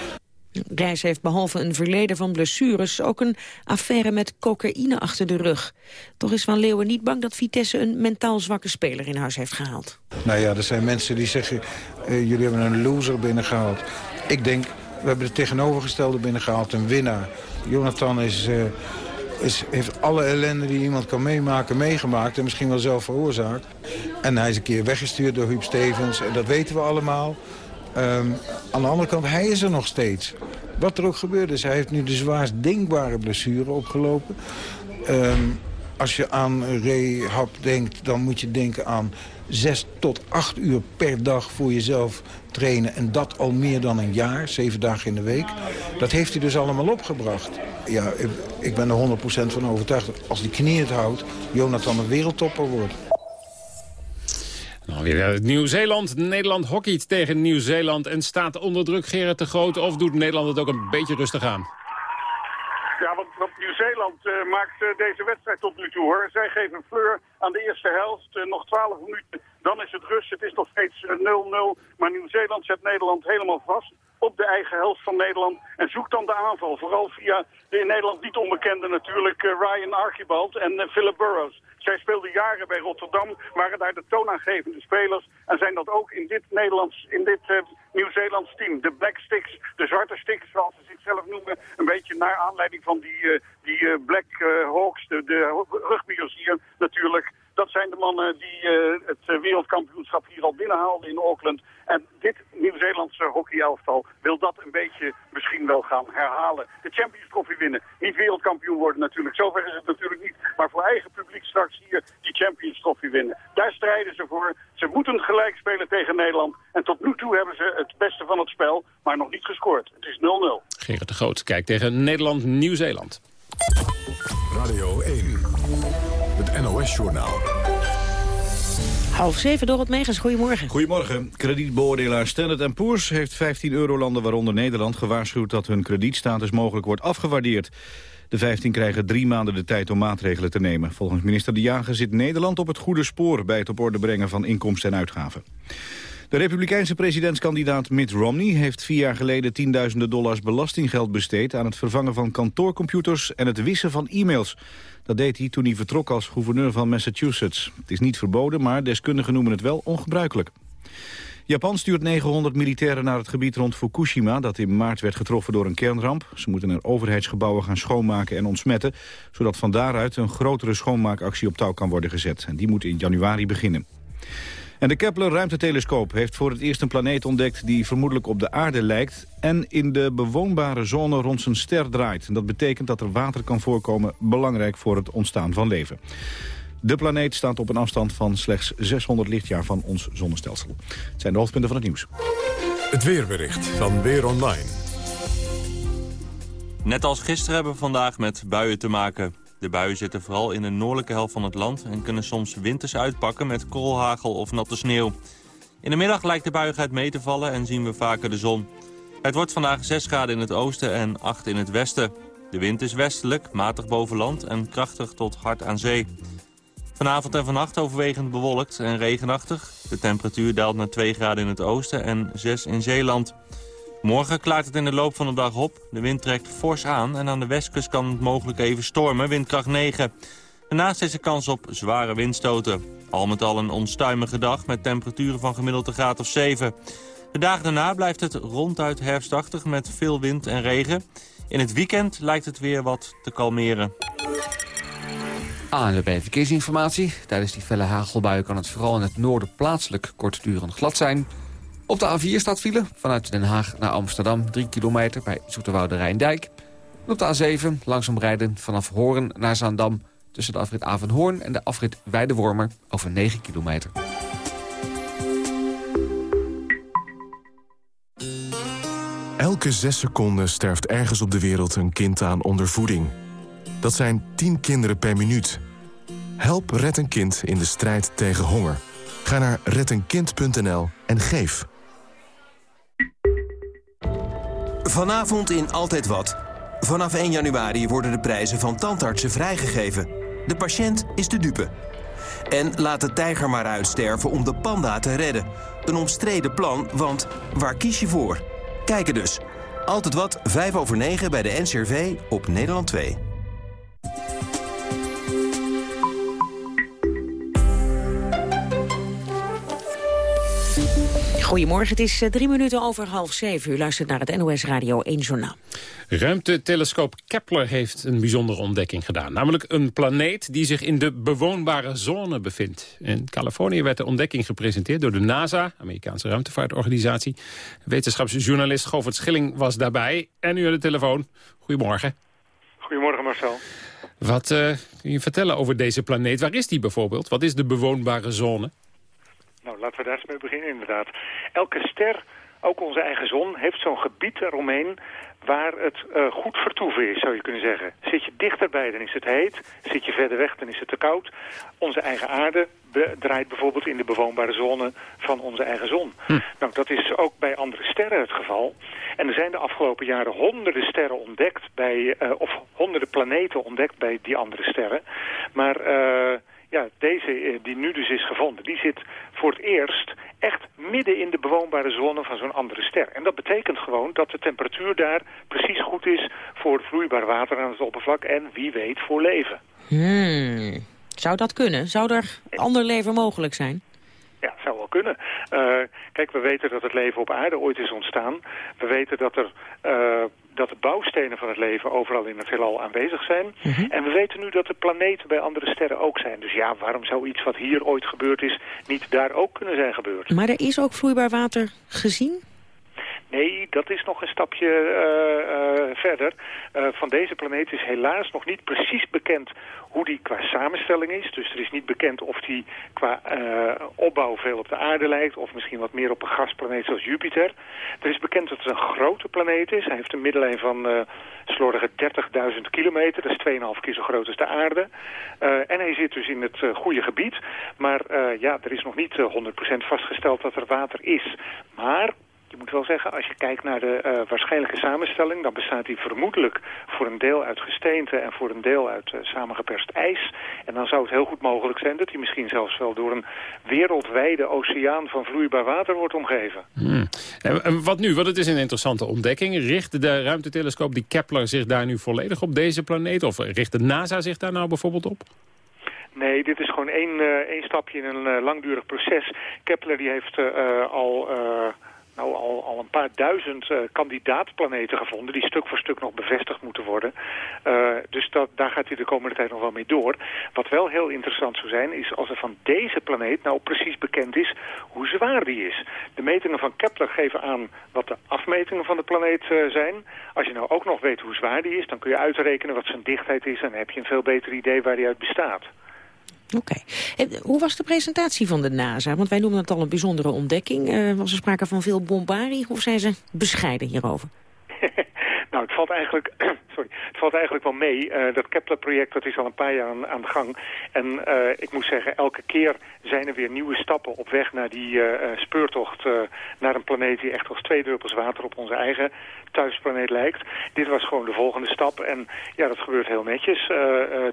Reis heeft behalve een verleden van blessures... ook een affaire met cocaïne achter de rug. Toch is Van Leeuwen niet bang dat Vitesse een mentaal zwakke speler in huis heeft gehaald. Nou ja, er zijn mensen die zeggen... eh, jullie hebben een loser binnengehaald. Ik denk, we hebben het tegenovergestelde binnengehaald. Een winnaar. Jonathan is, eh, is, heeft alle ellende die iemand kan meemaken meegemaakt. En misschien wel zelf veroorzaakt. En hij is een keer weggestuurd door Huub Stevens. En dat weten we allemaal. Ehm, aan de andere kant, hij is er nog steeds. Wat er ook gebeurd is, hij heeft nu de zwaarst denkbare blessure opgelopen. Ehm, als je aan rehab denkt, dan moet je denken aan zes tot acht uur per dag voor jezelf trainen. En dat al meer dan een jaar, zeven dagen in de week. Dat heeft hij dus allemaal opgebracht. Ja, ik, ik ben er 100% van overtuigd dat als die knie het houdt... Jonathan een wereldtopper wordt. Nou, weer uit Nieuw-Zeeland. Nederland hockeyt tegen Nieuw-Zeeland en staat onder druk Gerard de Groot. Of doet Nederland het ook een beetje rustig aan? Ja, want, want Nieuw-Zeeland eh, maakt eh, deze wedstrijd tot nu toe hoor. Zij geven fleur aan de eerste helft. Eh, nog 12 minuten, dan is het rust. Het is nog steeds eh, 0-0. Maar Nieuw-Zeeland zet Nederland helemaal vast op de eigen helft van Nederland. En zoekt dan de aanval. Vooral via de in Nederland niet onbekende natuurlijk eh, Ryan Archibald en eh, Philip Burrows. Zij speelden jaren bij Rotterdam, waren daar de toonaangevende spelers. En zijn dat ook in dit Nederlands, in dit eh, Nieuw-Zeelands team. De Black Sticks, de zwarte sticks zoals ze zichzelf noemen. Een beetje naar aanleiding van die, eh, die eh, Black eh, Hawks, de, de rugbyers hier natuurlijk. Dat zijn de mannen die het wereldkampioenschap hier al binnenhaalden in Auckland. En dit Nieuw-Zeelandse hockeyelftal wil dat een beetje misschien wel gaan herhalen. De Champions Trophy winnen. Niet wereldkampioen worden natuurlijk. Zover is het natuurlijk niet. Maar voor eigen publiek straks hier die Champions Trophy winnen. Daar strijden ze voor. Ze moeten gelijk spelen tegen Nederland. En tot nu toe hebben ze het beste van het spel, maar nog niet gescoord. Het is 0-0. Gerard de Groot kijkt tegen Nederland-Nieuw-Zeeland. Radio 1, het NOS-journaal. Half zeven, Dorot Megens, goedemorgen. Goedemorgen. Kredietbeoordelaar Standard Poor's heeft 15 eurolanden, waaronder Nederland, gewaarschuwd dat hun kredietstatus mogelijk wordt afgewaardeerd. De 15 krijgen drie maanden de tijd om maatregelen te nemen. Volgens minister De Jager zit Nederland op het goede spoor bij het op orde brengen van inkomsten en uitgaven. De republikeinse presidentskandidaat Mitt Romney heeft vier jaar geleden tienduizenden dollars belastinggeld besteed aan het vervangen van kantoorcomputers en het wissen van e-mails. Dat deed hij toen hij vertrok als gouverneur van Massachusetts. Het is niet verboden, maar deskundigen noemen het wel ongebruikelijk. Japan stuurt 900 militairen naar het gebied rond Fukushima... dat in maart werd getroffen door een kernramp. Ze moeten er overheidsgebouwen gaan schoonmaken en ontsmetten... zodat van daaruit een grotere schoonmaakactie op touw kan worden gezet. En die moet in januari beginnen. En de Kepler ruimtetelescoop heeft voor het eerst een planeet ontdekt... die vermoedelijk op de aarde lijkt en in de bewoonbare zone rond zijn ster draait. En dat betekent dat er water kan voorkomen, belangrijk voor het ontstaan van leven. De planeet staat op een afstand van slechts 600 lichtjaar van ons zonnestelsel. Het zijn de hoofdpunten van het nieuws. Het weerbericht van Weer Online. Net als gisteren hebben we vandaag met buien te maken. De buien zitten vooral in de noordelijke helft van het land... en kunnen soms winters uitpakken met koolhagel of natte sneeuw. In de middag lijkt de buigheid mee te vallen en zien we vaker de zon. Het wordt vandaag 6 graden in het oosten en 8 in het westen. De wind is westelijk, matig boven land en krachtig tot hard aan zee. Vanavond en vannacht overwegend bewolkt en regenachtig. De temperatuur daalt naar 2 graden in het oosten en 6 in Zeeland. Morgen klaart het in de loop van de dag op. De wind trekt fors aan en aan de westkust kan het mogelijk even stormen, windkracht 9. Daarnaast is er kans op zware windstoten. Al met al een onstuimige dag met temperaturen van gemiddeld een graad of 7. De dagen daarna blijft het ronduit herfstachtig met veel wind en regen. In het weekend lijkt het weer wat te kalmeren. ANWB Verkeersinformatie. Tijdens die felle hagelbuien kan het vooral in het noorden plaatselijk kortdurend glad zijn. Op de A4 staat file vanuit Den Haag naar Amsterdam, 3 kilometer bij Zoeterwoude Rijndijk. op de A7 langzaam rijden vanaf Hoorn naar Zaandam... tussen de afrit Avenhoorn en de afrit Weidewormer over 9 kilometer. Elke zes seconden sterft ergens op de wereld een kind aan ondervoeding. Dat zijn 10 kinderen per minuut. Help Red een Kind in de strijd tegen honger. Ga naar reddenkind.nl en geef. Vanavond in Altijd Wat. Vanaf 1 januari worden de prijzen van tandartsen vrijgegeven. De patiënt is de dupe. En laat de tijger maar uitsterven om de panda te redden. Een omstreden plan, want waar kies je voor? Kijken dus. Altijd wat, 5 over 9 bij de NCRV op Nederland 2. Goedemorgen, het is eh, drie minuten over half zeven. U luistert naar het NOS Radio 1 Journaal. Ruimtetelescoop Kepler heeft een bijzondere ontdekking gedaan. Namelijk een planeet die zich in de bewoonbare zone bevindt. In Californië werd de ontdekking gepresenteerd door de NASA, Amerikaanse ruimtevaartorganisatie. Wetenschapsjournalist Govert Schilling was daarbij. En nu aan de telefoon. Goedemorgen. Goedemorgen Marcel. Wat uh, kun je vertellen over deze planeet? Waar is die bijvoorbeeld? Wat is de bewoonbare zone? Nou, laten we daar eens mee beginnen inderdaad. Elke ster, ook onze eigen zon, heeft zo'n gebied eromheen waar het uh, goed vertoeven is, zou je kunnen zeggen. Zit je dichterbij, dan is het heet. Zit je verder weg, dan is het te koud. Onze eigen aarde draait bijvoorbeeld in de bewoonbare zone van onze eigen zon. Hm. Nou, dat is ook bij andere sterren het geval. En er zijn de afgelopen jaren honderden sterren ontdekt, bij, uh, of honderden planeten ontdekt bij die andere sterren. Maar... Uh, ja, deze eh, die nu dus is gevonden, die zit voor het eerst echt midden in de bewoonbare zone van zo'n andere ster. En dat betekent gewoon dat de temperatuur daar precies goed is voor vloeibaar water aan het oppervlak en wie weet voor leven. Hmm. Zou dat kunnen? Zou er ander leven mogelijk zijn? Ja, zou wel kunnen. Uh, kijk, we weten dat het leven op aarde ooit is ontstaan. We weten dat er uh, dat de bouwstenen van het leven overal in het heelal aanwezig zijn. Mhm. En we weten nu dat de planeten bij andere sterren ook zijn. Dus ja, waarom zou iets wat hier ooit gebeurd is niet daar ook kunnen zijn gebeurd? Maar er is ook vloeibaar water gezien? Nee, dat is nog een stapje uh, uh, verder. Uh, van deze planeet is helaas nog niet precies bekend hoe die qua samenstelling is. Dus er is niet bekend of die qua opbouw veel op de aarde lijkt... of misschien wat meer op een gasplaneet zoals Jupiter. Er is bekend dat het een grote planeet is. Hij heeft een middellijn van slordige 30.000 kilometer. Dat is 2,5 keer zo groot als de aarde. en hij zit dus in het goede gebied. Maar ja, er is nog niet 100% vastgesteld dat er water is. Maar je moet wel zeggen, als je kijkt naar de uh, waarschijnlijke samenstelling... dan bestaat die vermoedelijk voor een deel uit gesteente... en voor een deel uit uh, samengeperst ijs. En dan zou het heel goed mogelijk zijn dat die misschien zelfs wel... door een wereldwijde oceaan van vloeibaar water wordt omgeven. Hmm. En, wat nu? Want het is een interessante ontdekking. Richt de ruimtetelescoop die Kepler zich daar nu volledig op deze planeet? Of richt de NASA zich daar nou bijvoorbeeld op? Nee, dit is gewoon één, uh, één stapje in een langdurig proces. Kepler die heeft al nou al, al een paar duizend uh, kandidaatplaneten gevonden... die stuk voor stuk nog bevestigd moeten worden. Uh, dus dat, daar gaat hij de komende tijd nog wel mee door. Wat wel heel interessant zou zijn, is als er van deze planeet nou precies bekend is hoe zwaar die is. De metingen van Kepler geven aan wat de afmetingen van de planeet uh, zijn. Als je nou ook nog weet hoe zwaar die is, dan kun je uitrekenen wat zijn dichtheid is... en heb je een veel beter idee waar die uit bestaat. Oké. Hoe was de presentatie van de NASA? Want wij noemen het al een bijzondere ontdekking. Uh, was er sprake van veel bombarie of zijn ze bescheiden hierover? [LAUGHS] Nou, het valt eigenlijk, [CLEARS THROAT] sorry, het valt eigenlijk wel mee. Uh, dat Kepler-project dat is al een paar jaar aan, aan de gang. En uh, ik moet zeggen, elke keer zijn er weer nieuwe stappen op weg naar die speurtocht naar een planeet die echt als twee druppels water op onze eigen thuisplaneet lijkt. Dit was gewoon de volgende stap. En ja, dat gebeurt heel netjes.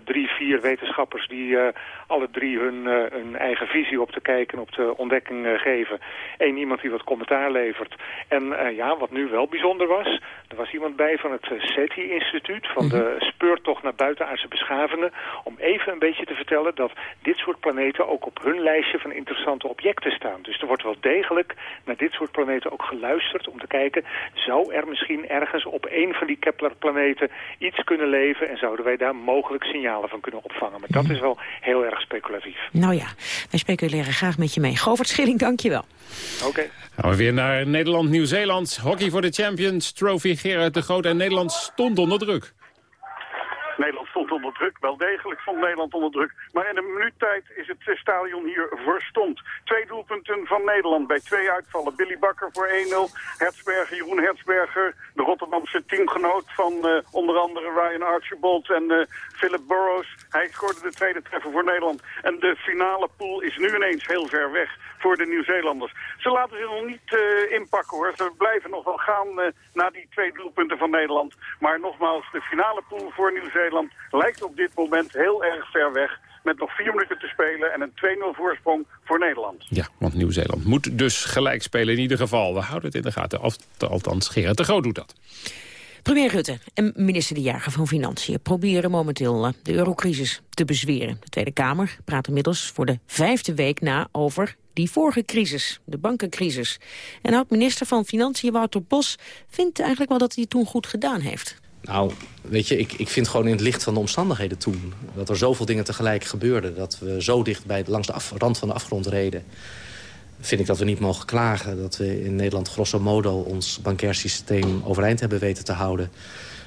drie, vier wetenschappers die alle drie hun, hun eigen visie op te kijken, op de ontdekking geven. Eén iemand die wat commentaar levert. En ja, wat nu wel bijzonder was, er was iemand bij van het SETI-instituut, van de mhm. speurtocht naar buitenaardse beschavingen, om even een beetje te vertellen dat dit soort planeten ook op hun lijstje van interessante objecten staan. Dus er wordt wel degelijk naar dit soort planeten ook geluisterd om te kijken, zou er misschien ergens op een van die Kepler-planeten iets kunnen leven en zouden wij daar mogelijk signalen van kunnen opvangen. Maar dat is wel heel erg speculatief. Nou ja, wij speculeren graag met je mee. Govert Schilling, dank je wel. Oké. Gaan we weer naar Nederland, Nieuw-Zeeland. Hockey voor de Champions Trophy. Gerard de Groot en Nederland stond onder druk. Nederland stond onder druk, wel degelijk stond Nederland onder druk. Maar in een minuut tijd is het eh, stadion hier verstomd. Twee doelpunten van Nederland bij twee uitvallen. Billy Bakker voor 1-0, Hertzberger, Jeroen Hertzberger, de Rotterdamse teamgenoot van uh, onder andere Ryan Archibald en uh, Philip Burrows. Hij scoorde de tweede treffer voor Nederland. En de finale pool is nu ineens heel ver weg voor de Nieuw-Zeelanders. Ze laten zich nog niet uh, inpakken hoor. Ze blijven nog wel gaan uh, naar die twee doelpunten van Nederland. Maar nogmaals, de finale pool voor Nieuw-Zeeland lijkt op dit moment heel erg ver weg met nog vier minuten te spelen en een 2-0 voorsprong voor Nederland. Ja, want Nieuw-Zeeland moet dus gelijk spelen in ieder geval. We houden het in de gaten, althans Gerard de Groot doet dat. Premier Rutte en minister De Jager van Financiën proberen momenteel eh, de eurocrisis te bezweren. De Tweede Kamer praat inmiddels voor de vijfde week na over die vorige crisis, de bankencrisis. En oud-minister van Financiën Wouter Bos vindt eigenlijk wel dat hij toen goed gedaan heeft. Nou, weet je, ik, ik vind gewoon in het licht van de omstandigheden toen... dat er zoveel dingen tegelijk gebeurden... dat we zo dicht bij, langs de rand van de afgrond reden... vind ik dat we niet mogen klagen. Dat we in Nederland grosso modo ons bankair systeem overeind hebben weten te houden.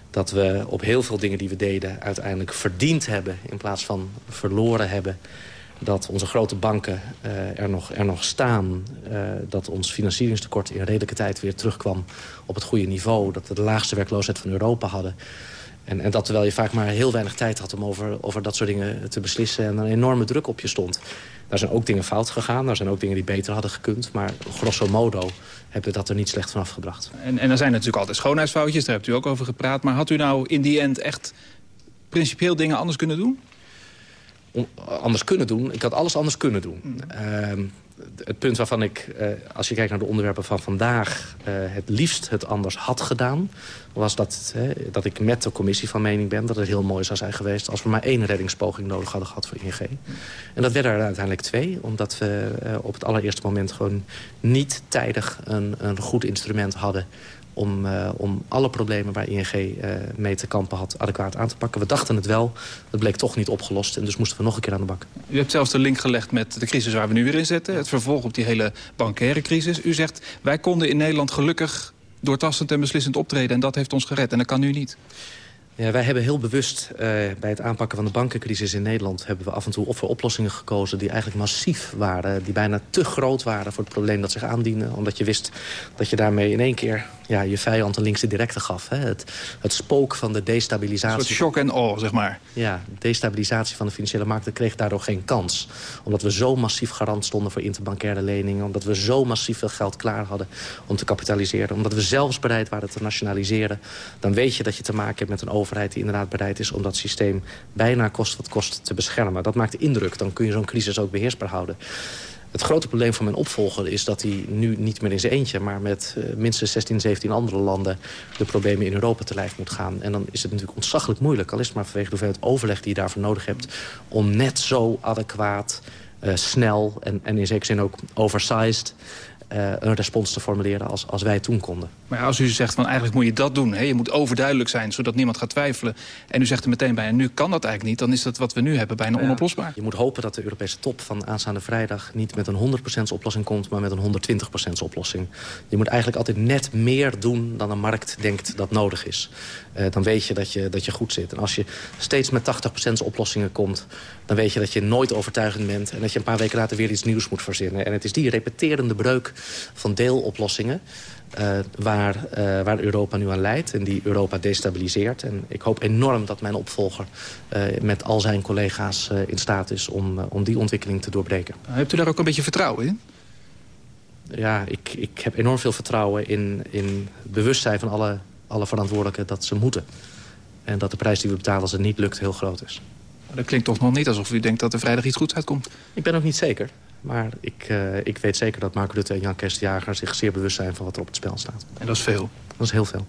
Dat we op heel veel dingen die we deden uiteindelijk verdiend hebben... in plaats van verloren hebben dat onze grote banken uh, er, nog, er nog staan. Uh, dat ons financieringstekort in redelijke tijd weer terugkwam op het goede niveau. Dat we de laagste werkloosheid van Europa hadden. En, en dat terwijl je vaak maar heel weinig tijd had om over, over dat soort dingen te beslissen... en er een enorme druk op je stond. Daar zijn ook dingen fout gegaan. Daar zijn ook dingen die beter hadden gekund. Maar grosso modo hebben we dat er niet slecht van afgebracht. En, en er zijn natuurlijk altijd schoonheidsfoutjes. Daar hebt u ook over gepraat. Maar had u nou in die end echt principieel dingen anders kunnen doen? Anders kunnen doen. Ik had alles anders kunnen doen. Uh, het punt waarvan ik, uh, als je kijkt naar de onderwerpen van vandaag... Uh, het liefst het anders had gedaan... was dat, dat ik met de commissie van mening ben... dat het heel mooi zou zijn geweest als we maar één reddingspoging nodig hadden gehad voor ING. En dat werden er uiteindelijk twee. Omdat we op het allereerste moment gewoon niet tijdig een, een goed instrument hadden om, uh, om alle problemen waar ING uh, eh, mee te kampen had adequaat aan te pakken. We dachten het wel, het bleek toch niet opgelost en dus moesten we nog een keer aan de bak. U hebt zelfs de link gelegd met de crisis waar we nu weer in zitten. Het vervolg op die hele bankaire crisis. U zegt, wij konden in Nederland gelukkig doortastend en beslissend optreden en dat heeft ons gered en dat kan nu niet. Ja, wij hebben heel bewust uh, bij het aanpakken van de bankencrisis in Nederland... hebben we af en toe voor oplossingen gekozen die eigenlijk massief waren. Die bijna te groot waren voor het probleem dat zich aandiende. Omdat je wist dat je daarmee in één keer ja, je vijand een linkse directe gaf. Hè. Het, het spook van de destabilisatie... Een soort shock en awe, zeg maar. Ja, destabilisatie van de financiële markten kreeg daardoor geen kans. Omdat we zo massief garant stonden voor interbankaire leningen. Omdat we zo massief veel geld klaar hadden om te kapitaliseren. Omdat we zelfs bereid waren te nationaliseren. Dan weet je dat je te maken hebt met een overheid die inderdaad bereid is... om dat systeem bijna kost wat kost te beschermen. Dat maakt indruk. Dan kun je zo'n crisis ook beheersbaar houden. Het grote probleem van mijn opvolger is dat hij nu niet meer in zijn eentje... maar met uh, minstens 16, 17 andere landen de problemen in Europa te lijf moet gaan. En dan is het natuurlijk ontzaglijk moeilijk, al is het maar vanwege de hoeveelheid overleg die je daarvoor nodig hebt... om net zo adequaat, uh, snel en, en in zekere zin ook oversized een respons te formuleren als, als wij toen konden. Maar als u zegt van eigenlijk moet je dat doen, hè? je moet overduidelijk zijn zodat niemand gaat twijfelen. En u zegt er meteen bij en nu kan dat eigenlijk niet, dan is dat wat we nu hebben bijna onoplosbaar. Je moet hopen dat de Europese top van aanstaande vrijdag niet met een 100% oplossing komt, maar met een 120% oplossing. Je moet eigenlijk altijd net meer doen dan een markt denkt dat nodig is. Uh, dan weet je dat, je dat je goed zit. En als je steeds met 80% oplossingen komt, dan weet je dat je nooit overtuigend bent en dat je een paar weken later weer iets nieuws moet verzinnen. En het is die repeterende breuk van deeloplossingen. Uh, waar, uh, waar Europa nu aan leidt en die Europa destabiliseert. En ik hoop enorm dat mijn opvolger uh, met al zijn collega's in staat is om, om die ontwikkeling te doorbreken. Hebt u daar ook een beetje vertrouwen in? Ja, ik, ik heb enorm veel vertrouwen in, in het bewustzijn van alle, alle verantwoordelijken dat ze moeten. En dat de prijs die we betalen als het niet lukt heel groot is. Maar dat klinkt toch nog niet alsof u denkt dat er vrijdag iets goeds uitkomt? Ik ben ook niet zeker. Maar ik, uh, ik weet zeker dat Mark Rutte en Jan Kerstjager zich zeer bewust zijn van wat er op het spel staat. En dat is veel? Dat is heel veel.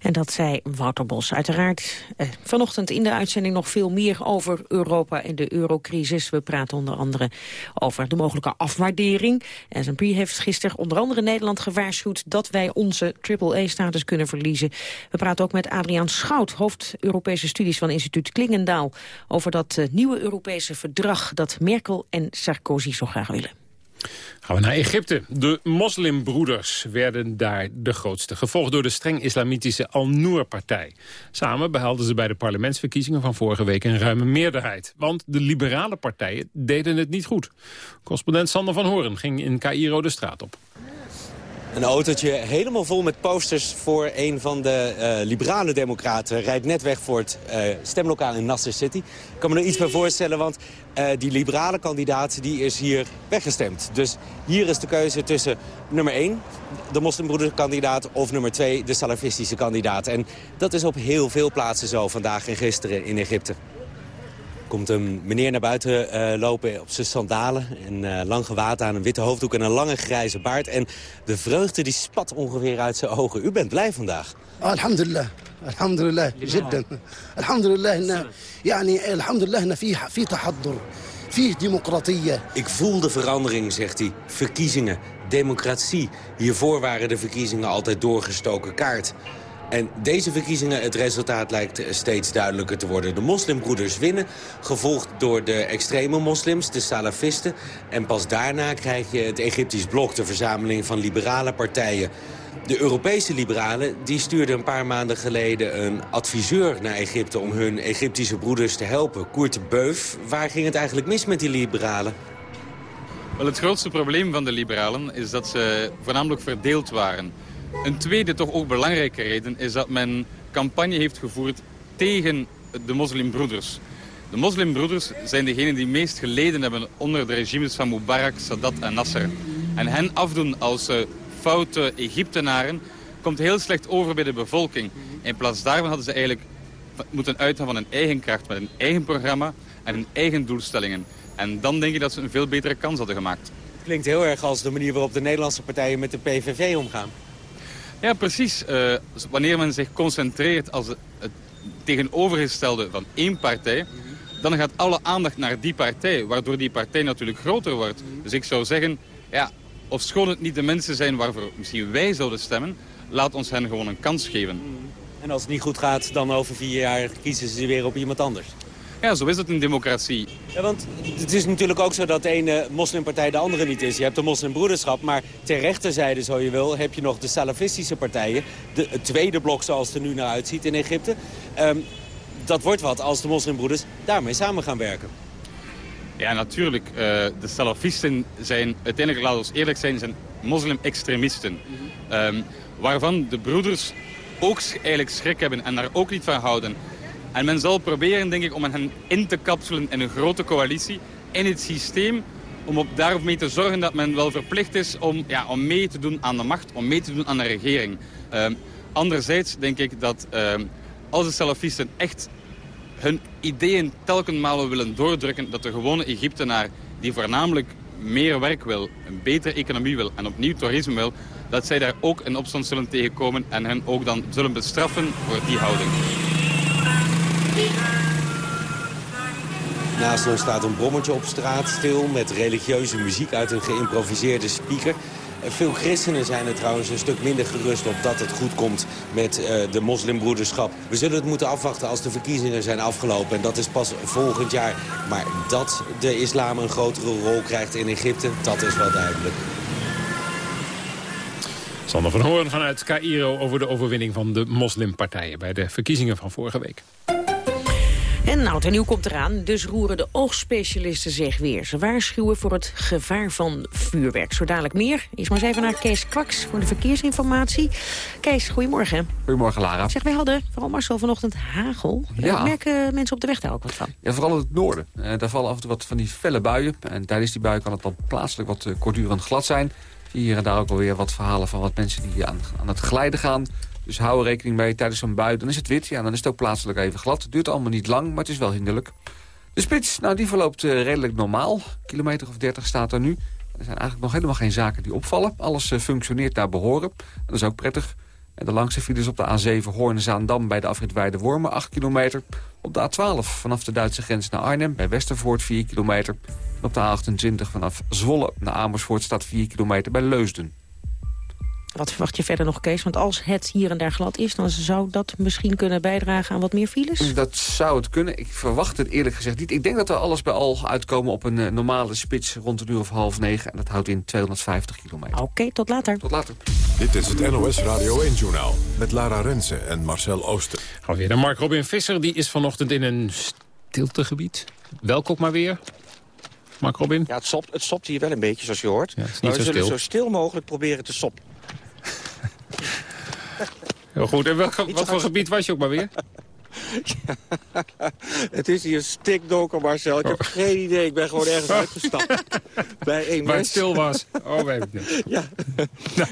En dat zei Wouter Bos. Uiteraard eh, vanochtend in de uitzending nog veel meer over Europa en de eurocrisis. We praten onder andere over de mogelijke afwaardering. S&P heeft gisteren onder andere Nederland gewaarschuwd... dat wij onze AAA-status kunnen verliezen. We praten ook met Adriaan Schout, hoofd Europese studies van instituut Klingendaal... over dat uh, nieuwe Europese verdrag dat Merkel en Sarkozy zo graag willen. Gaan we naar Egypte. De moslimbroeders werden daar de grootste. Gevolgd door de streng islamitische Al-Noor-partij. Samen behaalden ze bij de parlementsverkiezingen van vorige week een ruime meerderheid. Want de liberale partijen deden het niet goed. Correspondent Sander van Horen ging in Cairo de straat op. Een autootje helemaal vol met posters voor een van de uh, liberale democraten... rijdt net weg voor het uh, stemlokaal in Nasser City. Ik kan me er iets bij voorstellen, want eh, die liberale kandidaat die is hier weggestemd. Dus hier is de keuze tussen nummer 1, de moslimbroederkandidaat... of nummer 2, de salafistische kandidaat. En dat is op heel veel plaatsen zo vandaag en gisteren in Egypte. Komt een meneer naar buiten eh, lopen op zijn sandalen... en uh, lang gewaad aan, een witte hoofddoek en een lange grijze baard. En de vreugde die spat ongeveer uit zijn ogen. U bent blij vandaag. Alhamdulillah. Alhamdulillah. Jidden. Alhamdulillah. إن يعني الحمد لله إن في في تحضر. في ديمقراطية. Ik voel de verandering, zegt hij. Verkiezingen, democratie. Hiervoor waren de verkiezingen altijd doorgestoken kaart. En deze verkiezingen, het resultaat lijkt steeds duidelijker te worden. De moslimbroeders winnen, gevolgd door de extreme moslims, de salafisten. En pas daarna krijg je het Egyptisch blok, de verzameling van liberale partijen. De Europese liberalen die stuurden een paar maanden geleden een adviseur naar Egypte... om hun Egyptische broeders te helpen. Koert Beuf, waar ging het eigenlijk mis met die liberalen? Wel, het grootste probleem van de liberalen is dat ze voornamelijk verdeeld waren. Een tweede, toch ook belangrijke reden, is dat men campagne heeft gevoerd tegen de moslimbroeders. De moslimbroeders zijn degenen die meest geleden hebben onder de regimes van Mubarak, Sadat en Nasser. En hen afdoen als foute Egyptenaren komt heel slecht over bij de bevolking. In plaats daarvan hadden ze eigenlijk moeten uitgaan van een eigen kracht, met een eigen programma en hun eigen doelstellingen. En dan denk ik dat ze een veel betere kans hadden gemaakt. Klinkt heel erg als de manier waarop de Nederlandse partijen met de PVV omgaan. Ja, precies. Uh, wanneer men zich concentreert als het tegenovergestelde van één partij... dan gaat alle aandacht naar die partij, waardoor die partij natuurlijk groter wordt. Dus ik zou zeggen, ja, ofschoon het niet de mensen zijn waarvoor misschien wij zouden stemmen... laat ons hen gewoon een kans geven. En als het niet goed gaat, dan over vier jaar kiezen ze weer op iemand anders. Ja, zo is het in democratie. Ja, want het is natuurlijk ook zo dat de ene moslimpartij de andere niet is. Je hebt de moslimbroederschap, maar ter rechterzijde, zo je wil... heb je nog de salafistische partijen. De, het tweede blok zoals het er nu naar uitziet in Egypte. Um, dat wordt wat als de moslimbroeders daarmee samen gaan werken. Ja, natuurlijk. Uh, de salafisten zijn, uiteindelijk, laten we eerlijk zijn, zijn moslim-extremisten. Um, waarvan de broeders ook eigenlijk schrik hebben en daar ook niet van houden. En men zal proberen, denk ik, om hen in te kapselen in een grote coalitie in het systeem om op daarmee te zorgen dat men wel verplicht is om, ja, om mee te doen aan de macht, om mee te doen aan de regering. Uh, anderzijds denk ik dat uh, als de salafisten echt hun ideeën telkens malen willen doordrukken, dat de gewone Egyptenaar die voornamelijk meer werk wil, een betere economie wil en opnieuw toerisme wil, dat zij daar ook in opstand zullen tegenkomen en hen ook dan zullen bestraffen voor die houding. Naast ons staat een brommertje op straat stil met religieuze muziek uit een geïmproviseerde speaker. Veel christenen zijn er trouwens een stuk minder gerust op dat het goed komt met uh, de moslimbroederschap. We zullen het moeten afwachten als de verkiezingen zijn afgelopen. En dat is pas volgend jaar. Maar dat de islam een grotere rol krijgt in Egypte, dat is wel duidelijk. Sander van Hoorn vanuit Cairo over de overwinning van de moslimpartijen... bij de verkiezingen van vorige week. En oud en nieuw komt eraan, dus roeren de oogspecialisten zich weer. Ze waarschuwen voor het gevaar van vuurwerk. Zo dadelijk meer. Eerst maar eens even naar Kees Kwaks voor de verkeersinformatie. Kees, goedemorgen. Goedemorgen, Lara. Zeg, wij hadden vooral Marcel vanochtend hagel. Ja. Merken mensen op de weg daar ook wat van? Ja, vooral in het noorden. Eh, daar vallen af en toe wat van die felle buien. En tijdens die buien kan het dan plaatselijk wat uh, kortdurend glad zijn. Hier en daar ook alweer wat verhalen van wat mensen die aan, aan het glijden gaan. Dus hou er rekening mee tijdens zo'n bui. Dan is het wit, ja, dan is het ook plaatselijk even glad. Het duurt allemaal niet lang, maar het is wel hinderlijk. De spits, nou, die verloopt uh, redelijk normaal. Kilometer of 30 staat er nu. Er zijn eigenlijk nog helemaal geen zaken die opvallen. Alles uh, functioneert naar behoren. Dat is ook prettig. En de langste files op de A7 Hoorn-Zaandam bij de afrit Weide-Wormen 8 kilometer. Op de A12 vanaf de Duitse grens naar Arnhem bij Westervoort 4 kilometer. En op de A28 vanaf Zwolle naar Amersfoort staat 4 kilometer bij Leusden. Wat verwacht je verder nog, Kees? Want als het hier en daar glad is... dan zou dat misschien kunnen bijdragen aan wat meer files? Dat zou het kunnen. Ik verwacht het eerlijk gezegd niet. Ik denk dat we alles bij al uitkomen op een uh, normale spits rond een uur of half negen. En dat houdt in 250 kilometer. Oké, okay, tot later. Tot later. Dit is het NOS Radio 1-journaal met Lara Rensen en Marcel Ooster. Gaan we weer naar Mark Robin Visser. Die is vanochtend in een stiltegebied. Welkom maar weer. Mark Robin? Ja, het stopt, het stopt hier wel een beetje, zoals je hoort. Ja, maar we zo zullen stil. zo stil mogelijk proberen te stoppen. [LAUGHS] Heel goed. En welk, wat voor gebied was je ook maar weer? [LAUGHS] het is hier stikdonker, Marcel. Ik heb Oh. geen idee. Ik ben gewoon ergens uitgestapt. [LAUGHS] Bij een Waar het stil was. Oh, weet ik niet. Ja.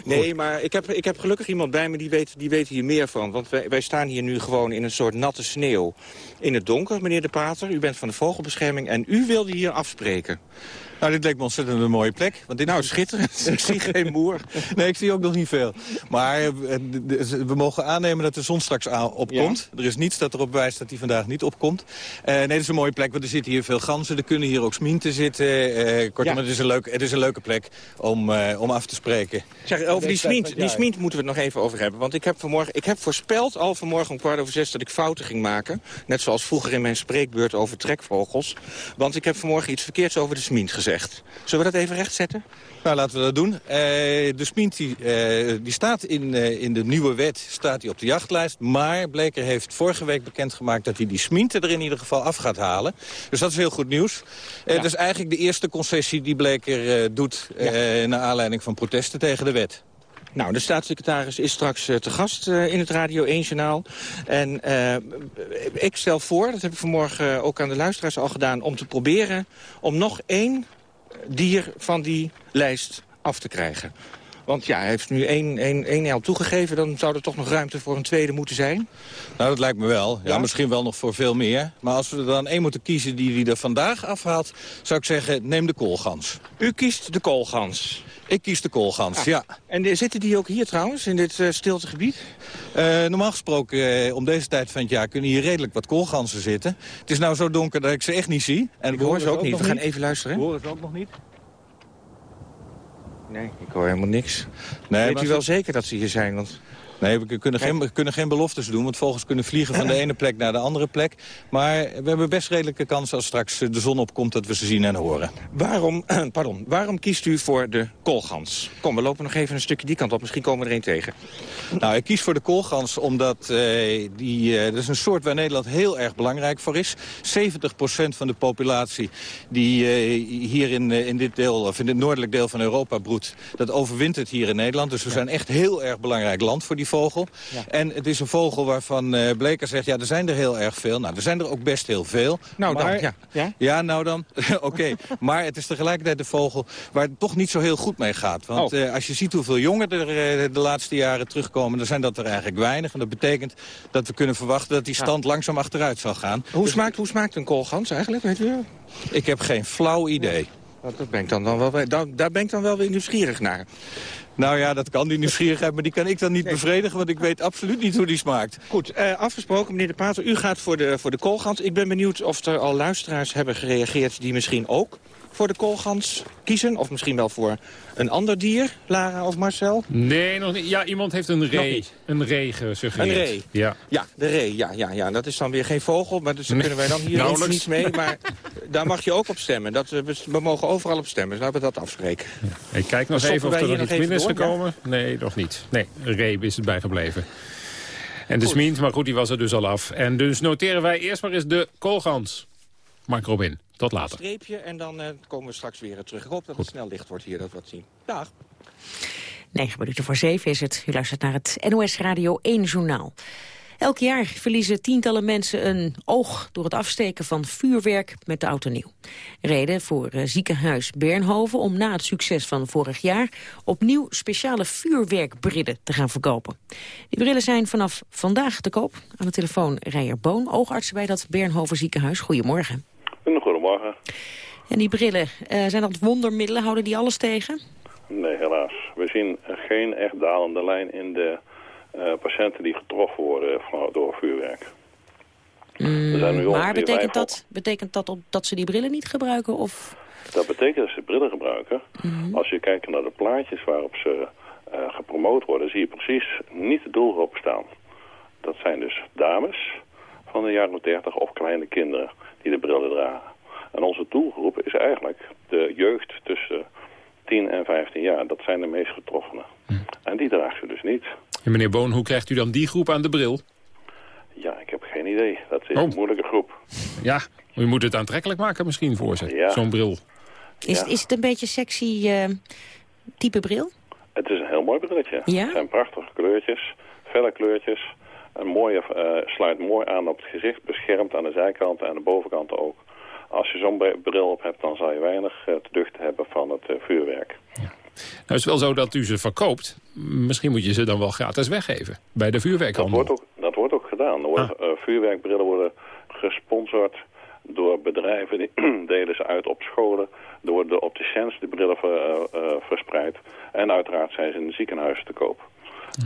nee, maar ik heb, ik heb gelukkig iemand bij me die weet, die weet hier meer van. Want wij, wij staan hier nu gewoon in een soort natte sneeuw. In het donker, meneer De Pater. U bent van de vogelbescherming en u wilde hier afspreken. Nou, dit leek me ontzettend een mooie plek. Want dit Nou, schitterend. [LAUGHS] ik zie geen moer. Nee, ik zie ook nog niet veel. Maar eh, we mogen aannemen dat de zon straks opkomt. Er is niets dat erop wijst dat die vandaag niet opkomt. Eh, nee, dat is een mooie plek, want er zitten hier veel ganzen. Er kunnen hier ook smienten zitten. Eh, kortom, Ja. het, is een leuk, het is een leuke plek om, eh, om af te spreken. Zeg, over die smint, die het smint moeten we het nog even over hebben. Want ik heb, vanmorgen, ik heb voorspeld al vanmorgen om kwart over zes dat ik fouten ging maken. Net zoals vroeger in mijn spreekbeurt over trekvogels. Want ik heb vanmorgen iets verkeerds over de smint gezegd. Zullen we dat even rechtzetten? Nou, laten we dat doen. Eh, de smint die, eh, die staat in, eh, in de nieuwe wet staat die op de jachtlijst. Maar Bleker heeft vorige week bekendgemaakt dat hij die sminten er in ieder geval af gaat halen. Dus dat is heel goed nieuws. Eh, Dat is eigenlijk de eerste concessie die Bleker doet... eh, naar aanleiding van protesten tegen de wet. Nou, de staatssecretaris is straks te gast in het Radio 1-journaal. En ik stel voor, dat heb ik vanmorgen ook aan de luisteraars al gedaan... om te proberen om nog één dier van die lijst af te krijgen. Want ja, hij heeft nu één, één, één toegegeven... dan zou er toch nog ruimte voor een tweede moeten zijn. Nou, dat lijkt me wel. Ja, misschien wel nog voor veel meer. Maar als we er dan één moeten kiezen die hij er vandaag afhaalt... zou ik zeggen, neem de koolgans. U kiest de koolgans. Ik kies de koolgans, ja. En eh, zitten die ook hier trouwens, in dit eh, stiltegebied? Eh, normaal gesproken, om deze tijd van het jaar kunnen hier redelijk wat koolganzen zitten. Het is nou zo donker dat ik ze echt niet zie. En Ik we hoor ze ook niet. We gaan even luisteren. We horen ze ook nog niet. Nee, ik hoor helemaal niks. Nee, Weet u wel zeker dat ze hier zijn? Want... Nee, we kunnen geen, we kunnen geen beloftes doen, want vogels kunnen vliegen van de ene plek naar de andere plek. Maar we hebben best redelijke kans als straks de zon opkomt dat we ze zien en horen. Waarom, [CLEARS THROAT] pardon, waarom kiest u voor de koolgans? Kom, we lopen nog even een stukje die kant op. Misschien komen we er een tegen. Nou, ik kies voor de koolgans omdat eh, die, eh, dat is een soort waar Nederland heel erg belangrijk voor is. 70% van de populatie die eh, hier in, eh, in dit deel, of in het noordelijk deel van Europa broedt, dat overwintert hier in Nederland. Dus we zijn echt heel erg belangrijk land voor die vogel. En het is een vogel waarvan eh, Bleker zegt, ja, er zijn er heel erg veel. Nou, er zijn er ook best heel veel. Nou dan, ja. ja. Ja, nou dan. [LAUGHS] Oké. Maar het is tegelijkertijd de vogel waar het toch niet zo heel goed mee gaat. Want Oh. eh, als je ziet hoeveel jongeren er eh, de laatste jaren terugkomen... dan zijn dat er eigenlijk weinig. En dat betekent dat we kunnen verwachten dat die stand langzaam achteruit zal gaan. Hoe, Dus smaakt, hoe smaakt een koolgans eigenlijk, weet u? ik heb geen flauw idee. Dat, dat ben ik dan, wel, daar ben ik dan wel weer nieuwsgierig naar. Nou ja, dat kan die nieuwsgierigheid, maar die kan ik dan niet bevredigen... want ik weet absoluut niet hoe die smaakt. Goed, eh, afgesproken, meneer De Pater, u gaat voor de, voor de koolgans. Ik ben benieuwd of er al luisteraars hebben gereageerd... die misschien ook voor de koolgans kiezen. Of misschien wel voor een ander dier, Lara of Marcel. Nee, nog niet. Ja, iemand heeft een ree, een ree gesuggereerd. Een ree? Ja. Ja, de ree, ja, ja, ja. Dat is dan weer geen vogel, maar dus daar Nee, kunnen wij dan hier [LAUGHS] nauwelijks. niets mee. Maar [LAUGHS] daar mag je ook op stemmen. Dat, we, we mogen overal op stemmen, dus laten we dat afspreken. Ik kijk nog even of er nog iets binnen is gekomen. Nee, nog niet. Nee, een ree is het bijgebleven. En de Smient, maar goed, die was er dus al af. En dus noteren wij eerst maar eens de koolgans. Mark Robin, tot later. Streepje en dan uh, komen we straks weer terug. Ik hoop dat het snel licht wordt hier, dat we wat zien. Dag. 9 minuten voor 7 is het. U luistert naar het NOS Radio 1 Journaal. Elk jaar verliezen tientallen mensen een oog door het afsteken van vuurwerk met de auto nieuw. Reden voor uh, ziekenhuis Bernhoven om na het succes van vorig jaar opnieuw speciale vuurwerkbrillen te gaan verkopen. Die brillen zijn vanaf vandaag te koop. Aan de telefoon Rijer Boon, oogarts bij dat Bernhoven ziekenhuis. Goedemorgen. Goedemorgen. En die brillen, uh, zijn dat wondermiddelen? Houden die alles tegen? Nee, helaas. We zien geen echt dalende lijn in de uh, patiënten die getroffen worden door vuurwerk. Mm, maar betekent dat, betekent dat op, dat ze die brillen niet gebruiken? Of? Dat betekent dat ze brillen gebruiken. Mm. Als je kijkt naar de plaatjes waarop ze uh, gepromoot worden... zie je precies niet de doelgroep staan. Dat zijn dus dames van de jaren 30 of kleine kinderen die de brillen dragen. En onze doelgroep is eigenlijk de jeugd tussen 10 en 15 jaar. Dat zijn de meest getroffenen. En die draagt ze dus niet. En meneer Boon, hoe krijgt u dan die groep aan de bril? Ja, ik heb geen idee. Dat is een moeilijke groep. Ja, u moet het aantrekkelijk maken misschien voor ze, Ja. zo'n bril. Is, is het een beetje sexy eh, type bril? Het is een heel mooi brilletje. Ja? Het zijn prachtige kleurtjes, felle kleurtjes. Een mooie, eh, sluit mooi aan op het gezicht, beschermt aan de zijkanten en de bovenkanten ook. Als je zo'n bril op hebt, dan zal je weinig eh, te duchten hebben van het vuurwerk. Nou is het wel zo dat u ze verkoopt. Misschien moet je ze dan wel gratis weggeven bij de Dat vuurwerkhandel. wordt ook, dat wordt ook gedaan. Worden, eh, vuurwerkbrillen worden gesponsord door bedrijven, die [CLEARS THROAT] delen ze uit op scholen. Er worden de opticiens de brillen ver- eh, eh, verspreid. En uiteraard zijn ze in de ziekenhuizen te koop.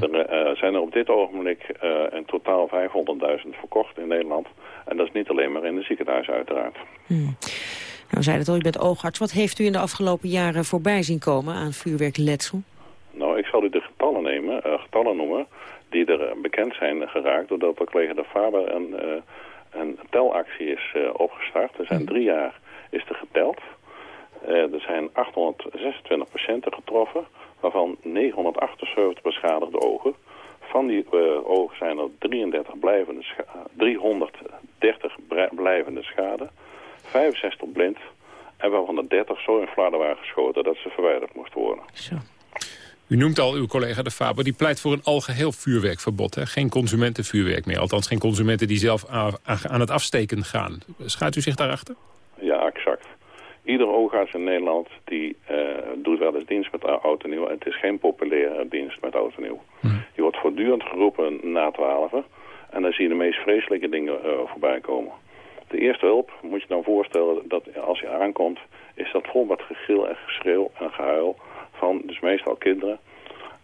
Er eh, zijn er op dit ogenblik eh, in totaal 500.000 verkocht in Nederland. En dat is niet alleen maar in de ziekenhuizen uiteraard. Hmm. Nou, zei het al, u bent oogarts. Wat heeft u in de afgelopen jaren voorbij zien komen aan vuurwerkletsel? Nou, ik zal u de getallen nemen, eh, getallen noemen, die er eh, bekend zijn geraakt doordat de collega de Faber een, eh, een telactie is opgestart. Er zijn drie jaar is er geteld. Er zijn 826 patiënten getroffen, waarvan 978 beschadigde ogen. Van die ogen zijn er 33 blijvende scha- 330 brei- blijvende schade, 65 blind en waarvan er 30 zo in flarden waren geschoten dat ze verwijderd moesten worden. U noemt al uw collega de Faber, die pleit voor een algeheel vuurwerkverbod. Hè? Geen consumentenvuurwerk meer. Althans geen consumenten die zelf aan, aan het afsteken gaan. Schuit u zich daarachter? Ja, exact. Ieder oogarts in Nederland die eh, doet wel eens dienst met oud en nieuw. En het is geen populaire dienst met oud en nieuw. Je wordt voortdurend geroepen na twaalfen. En dan zie je de meest vreselijke dingen eh, voorbij komen. De eerste hulp moet je dan voorstellen dat als je aankomt... is dat vol met gegil en geschreeuw en gehuil van dus meestal kinderen.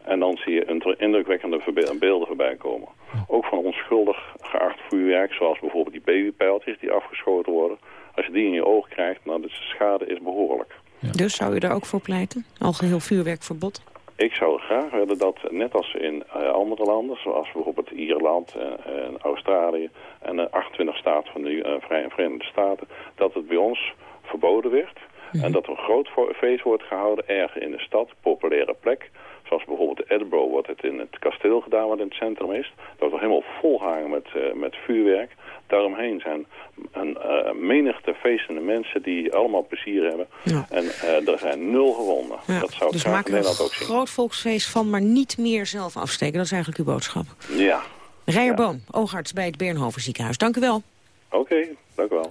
En dan zie je een indrukwekkende beelden voorbij komen. Ook van onschuldig geacht vuurwerk, zoals bijvoorbeeld die babypijltjes die afgeschoten worden. Als je die in je oog krijgt, nou, de schade is behoorlijk. Dus zou u daar ook voor pleiten? Algeheel vuurwerkverbod? Ik zou graag willen dat, net als in eh, andere landen, zoals bijvoorbeeld Ierland en, en Australië en de 28 staten van de eh, Vrije- Verenigde Staten, dat het bij ons verboden werd. En dat er een groot feest wordt gehouden ergens in de stad, populaire plek. Zoals bijvoorbeeld in Edinburgh wordt het in het kasteel gedaan wat in het centrum is. Dat wordt helemaal volhangen met, eh, met vuurwerk. Daaromheen zijn een eh, menigte feestende mensen die allemaal plezier hebben. En eh, er zijn nul gewonden. Ja, Dat zou ik dus graag in er een Nederland ook zien. groot volksfeest van, maar niet meer zelf afsteken. Dat is eigenlijk uw boodschap. Ja, Rijer Boon, oogarts bij het Bernhoven ziekenhuis. Dank u wel. oké, dank u wel.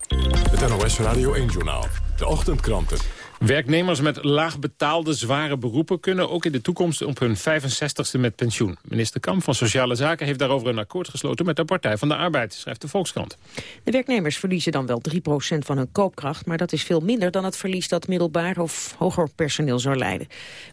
Het NOS Radio 1-journaal. De ochtendkranten. Werknemers met laag betaalde zware beroepen kunnen ook in de toekomst op hun 65ste met pensioen. Minister Kamp van Sociale Zaken heeft daarover een akkoord gesloten met de Partij van de Arbeid, schrijft de Volkskrant. De werknemers verliezen dan wel 3% van hun koopkracht... maar dat is veel minder dan het verlies dat middelbaar of hoger personeel zou leiden.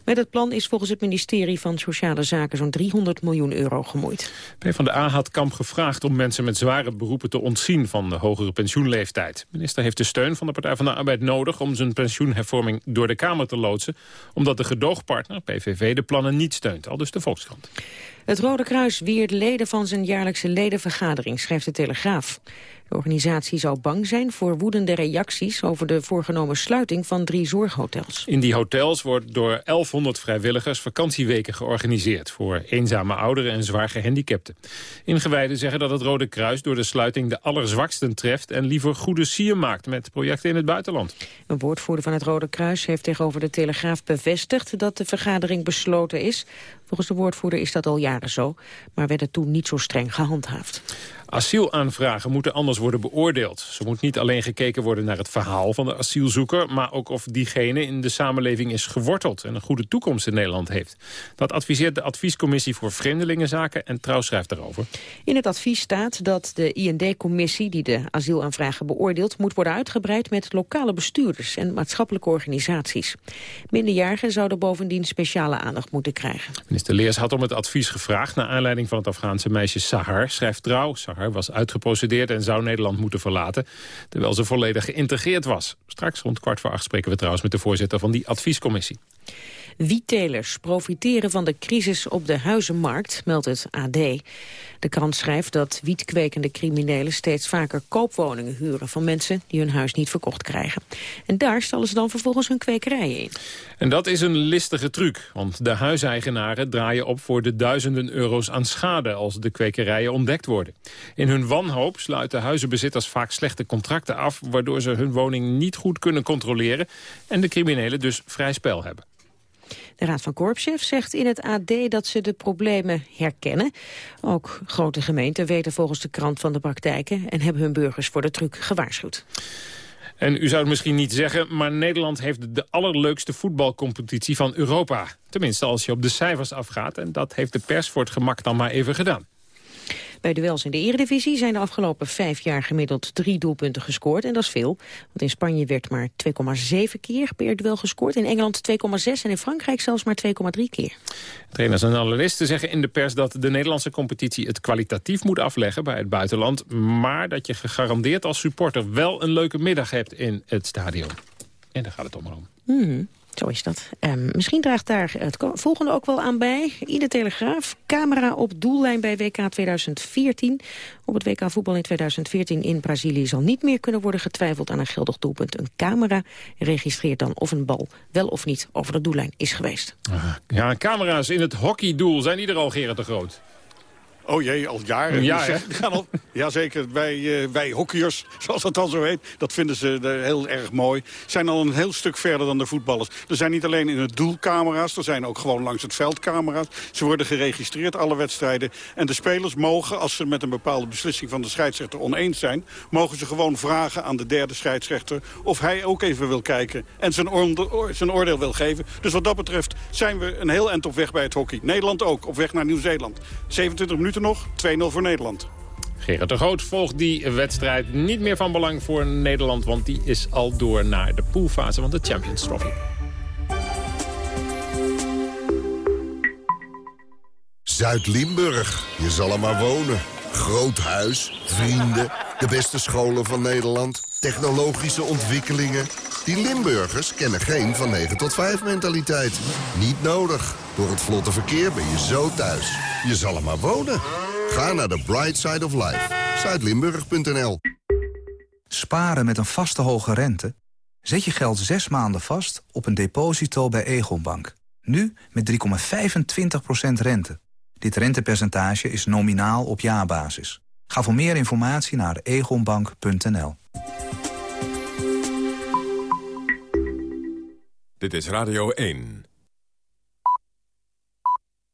Met het plan is volgens het ministerie van Sociale Zaken... zo'n 300 miljoen euro gemoeid. PvdA had Kamp gevraagd om mensen met zware beroepen te ontzien van de hogere pensioenleeftijd. De minister heeft de steun van de Partij van de Arbeid nodig om zijn pensioenhervorming door de Kamer te loodsen, omdat de gedoogpartner, PVV, de plannen niet steunt, al dus de Volkskrant. Het Rode Kruis weert leden van zijn jaarlijkse ledenvergadering, schrijft de Telegraaf. De organisatie zou bang zijn voor woedende reacties over de voorgenomen sluiting van drie zorghotels. In die hotels wordt door 1100 vrijwilligers vakantieweken georganiseerd voor eenzame ouderen en zwaar gehandicapten. Ingewijden zeggen dat het Rode Kruis door de sluiting de allerzwaksten treft en liever goede sier maakt met projecten in het buitenland. Een woordvoerder van het Rode Kruis heeft tegenover de Telegraaf bevestigd dat de vergadering besloten is. Volgens de woordvoerder is dat al jaren zo, maar werd het toen niet zo streng gehandhaafd. Asielaanvragen moeten anders worden beoordeeld. Zo moet niet alleen gekeken worden naar het verhaal van de asielzoeker... maar ook of diegene in de samenleving is geworteld... en een goede toekomst in Nederland heeft. Dat adviseert de Adviescommissie voor Vreemdelingenzaken... en Trouw schrijft daarover. In het advies staat dat de IND-commissie die de asielaanvragen beoordeelt... moet worden uitgebreid met lokale bestuurders en maatschappelijke organisaties. Minderjarigen zouden bovendien speciale aandacht moeten krijgen. Minister Leers had om het advies gevraagd... naar aanleiding van het Afghaanse meisje Sahar, schrijft Trouw was uitgeprocedeerd en zou Nederland moeten verlaten... terwijl ze volledig geïntegreerd was. Straks rond kwart voor acht spreken we trouwens met de voorzitter van die adviescommissie. Wiettelers profiteren van de crisis op de huizenmarkt, meldt het AD. De krant schrijft dat wietkwekende criminelen steeds vaker koopwoningen huren van mensen die hun huis niet verkocht krijgen. En daar stallen ze dan vervolgens hun kwekerijen in. En dat is een listige truc, want de huiseigenaren draaien op voor de duizenden euro's aan schade als de kwekerijen ontdekt worden. In hun wanhoop sluiten huizenbezitters vaak slechte contracten af, waardoor ze hun woning niet goed kunnen controleren en de criminelen dus vrij spel hebben. De Raad van Korpschefs zegt in het AD dat ze de problemen herkennen. Ook grote gemeenten weten volgens de krant van de praktijken... en hebben hun burgers voor de truc gewaarschuwd. En u zou het misschien niet zeggen, maar Nederland heeft de allerleukste voetbalcompetitie van Europa. Tenminste als je op de cijfers afgaat. En dat heeft de pers voor het gemak dan maar even gedaan. Bij duels in de eredivisie zijn de afgelopen vijf jaar gemiddeld drie doelpunten gescoord. En dat is veel, want in Spanje werd maar 2,7 keer per duel gescoord. In Engeland 2,6 en in Frankrijk zelfs maar 2,3 keer. Trainers en analisten zeggen in de pers dat de Nederlandse competitie het kwalitatief moet afleggen bij het buitenland. Maar dat je gegarandeerd als supporter wel een leuke middag hebt in het stadion. En daar gaat het om. Mm zo is dat. Um, misschien draagt daar het volgende ook wel aan bij. Ieder Telegraaf, camera op doellijn bij WK 2014. Op het WK voetbal in 2014 in Brazilië zal niet meer kunnen worden getwijfeld aan een geldig doelpunt. Een camera registreert dan of een bal wel of niet over de doellijn is geweest. Ja, camera's in het hockeydoel, zijn die al, Gerard de Groot? Oh jee, al jaren. Ja, dus, gaan al, jazeker. Wij, uh, wij hockeyers, [LAUGHS] zoals dat dan zo heet, dat vinden ze heel erg mooi. Zijn al een heel stuk verder dan de voetballers. Er zijn niet alleen in het doel camera's, er zijn ook gewoon langs het veld camera's. Ze worden geregistreerd, alle wedstrijden. En de spelers mogen, als ze met een bepaalde beslissing van de scheidsrechter oneens zijn... mogen ze gewoon vragen aan de derde scheidsrechter of hij ook even wil kijken... en zijn, zijn oordeel wil geven. Dus wat dat betreft zijn we een heel eind op weg bij het hockey. Nederland ook, op weg naar Nieuw-Zeeland. 27 minuten nog, 2-0 voor Nederland. Gerard de Groot volgt die wedstrijd niet meer van belang voor Nederland... want die is al door naar de poolfase van de Champions Trophy. Zuid-Limburg, je zal er maar wonen. Groot huis, vrienden, de beste scholen van Nederland, technologische ontwikkelingen. Die Limburgers kennen geen van 9 tot 5 mentaliteit. Niet nodig. Door het vlotte verkeer ben je zo thuis. Je zal er maar wonen. Ga naar de Bright Side of Life. Zuidlimburg.nl Sparen met een vaste hoge rente? Zet je geld zes maanden vast op een deposito bij Egonbank. Nu met 3,25% rente. Dit rentepercentage is nominaal op jaarbasis. Ga voor meer informatie naar egonbank.nl. Dit is Radio 1.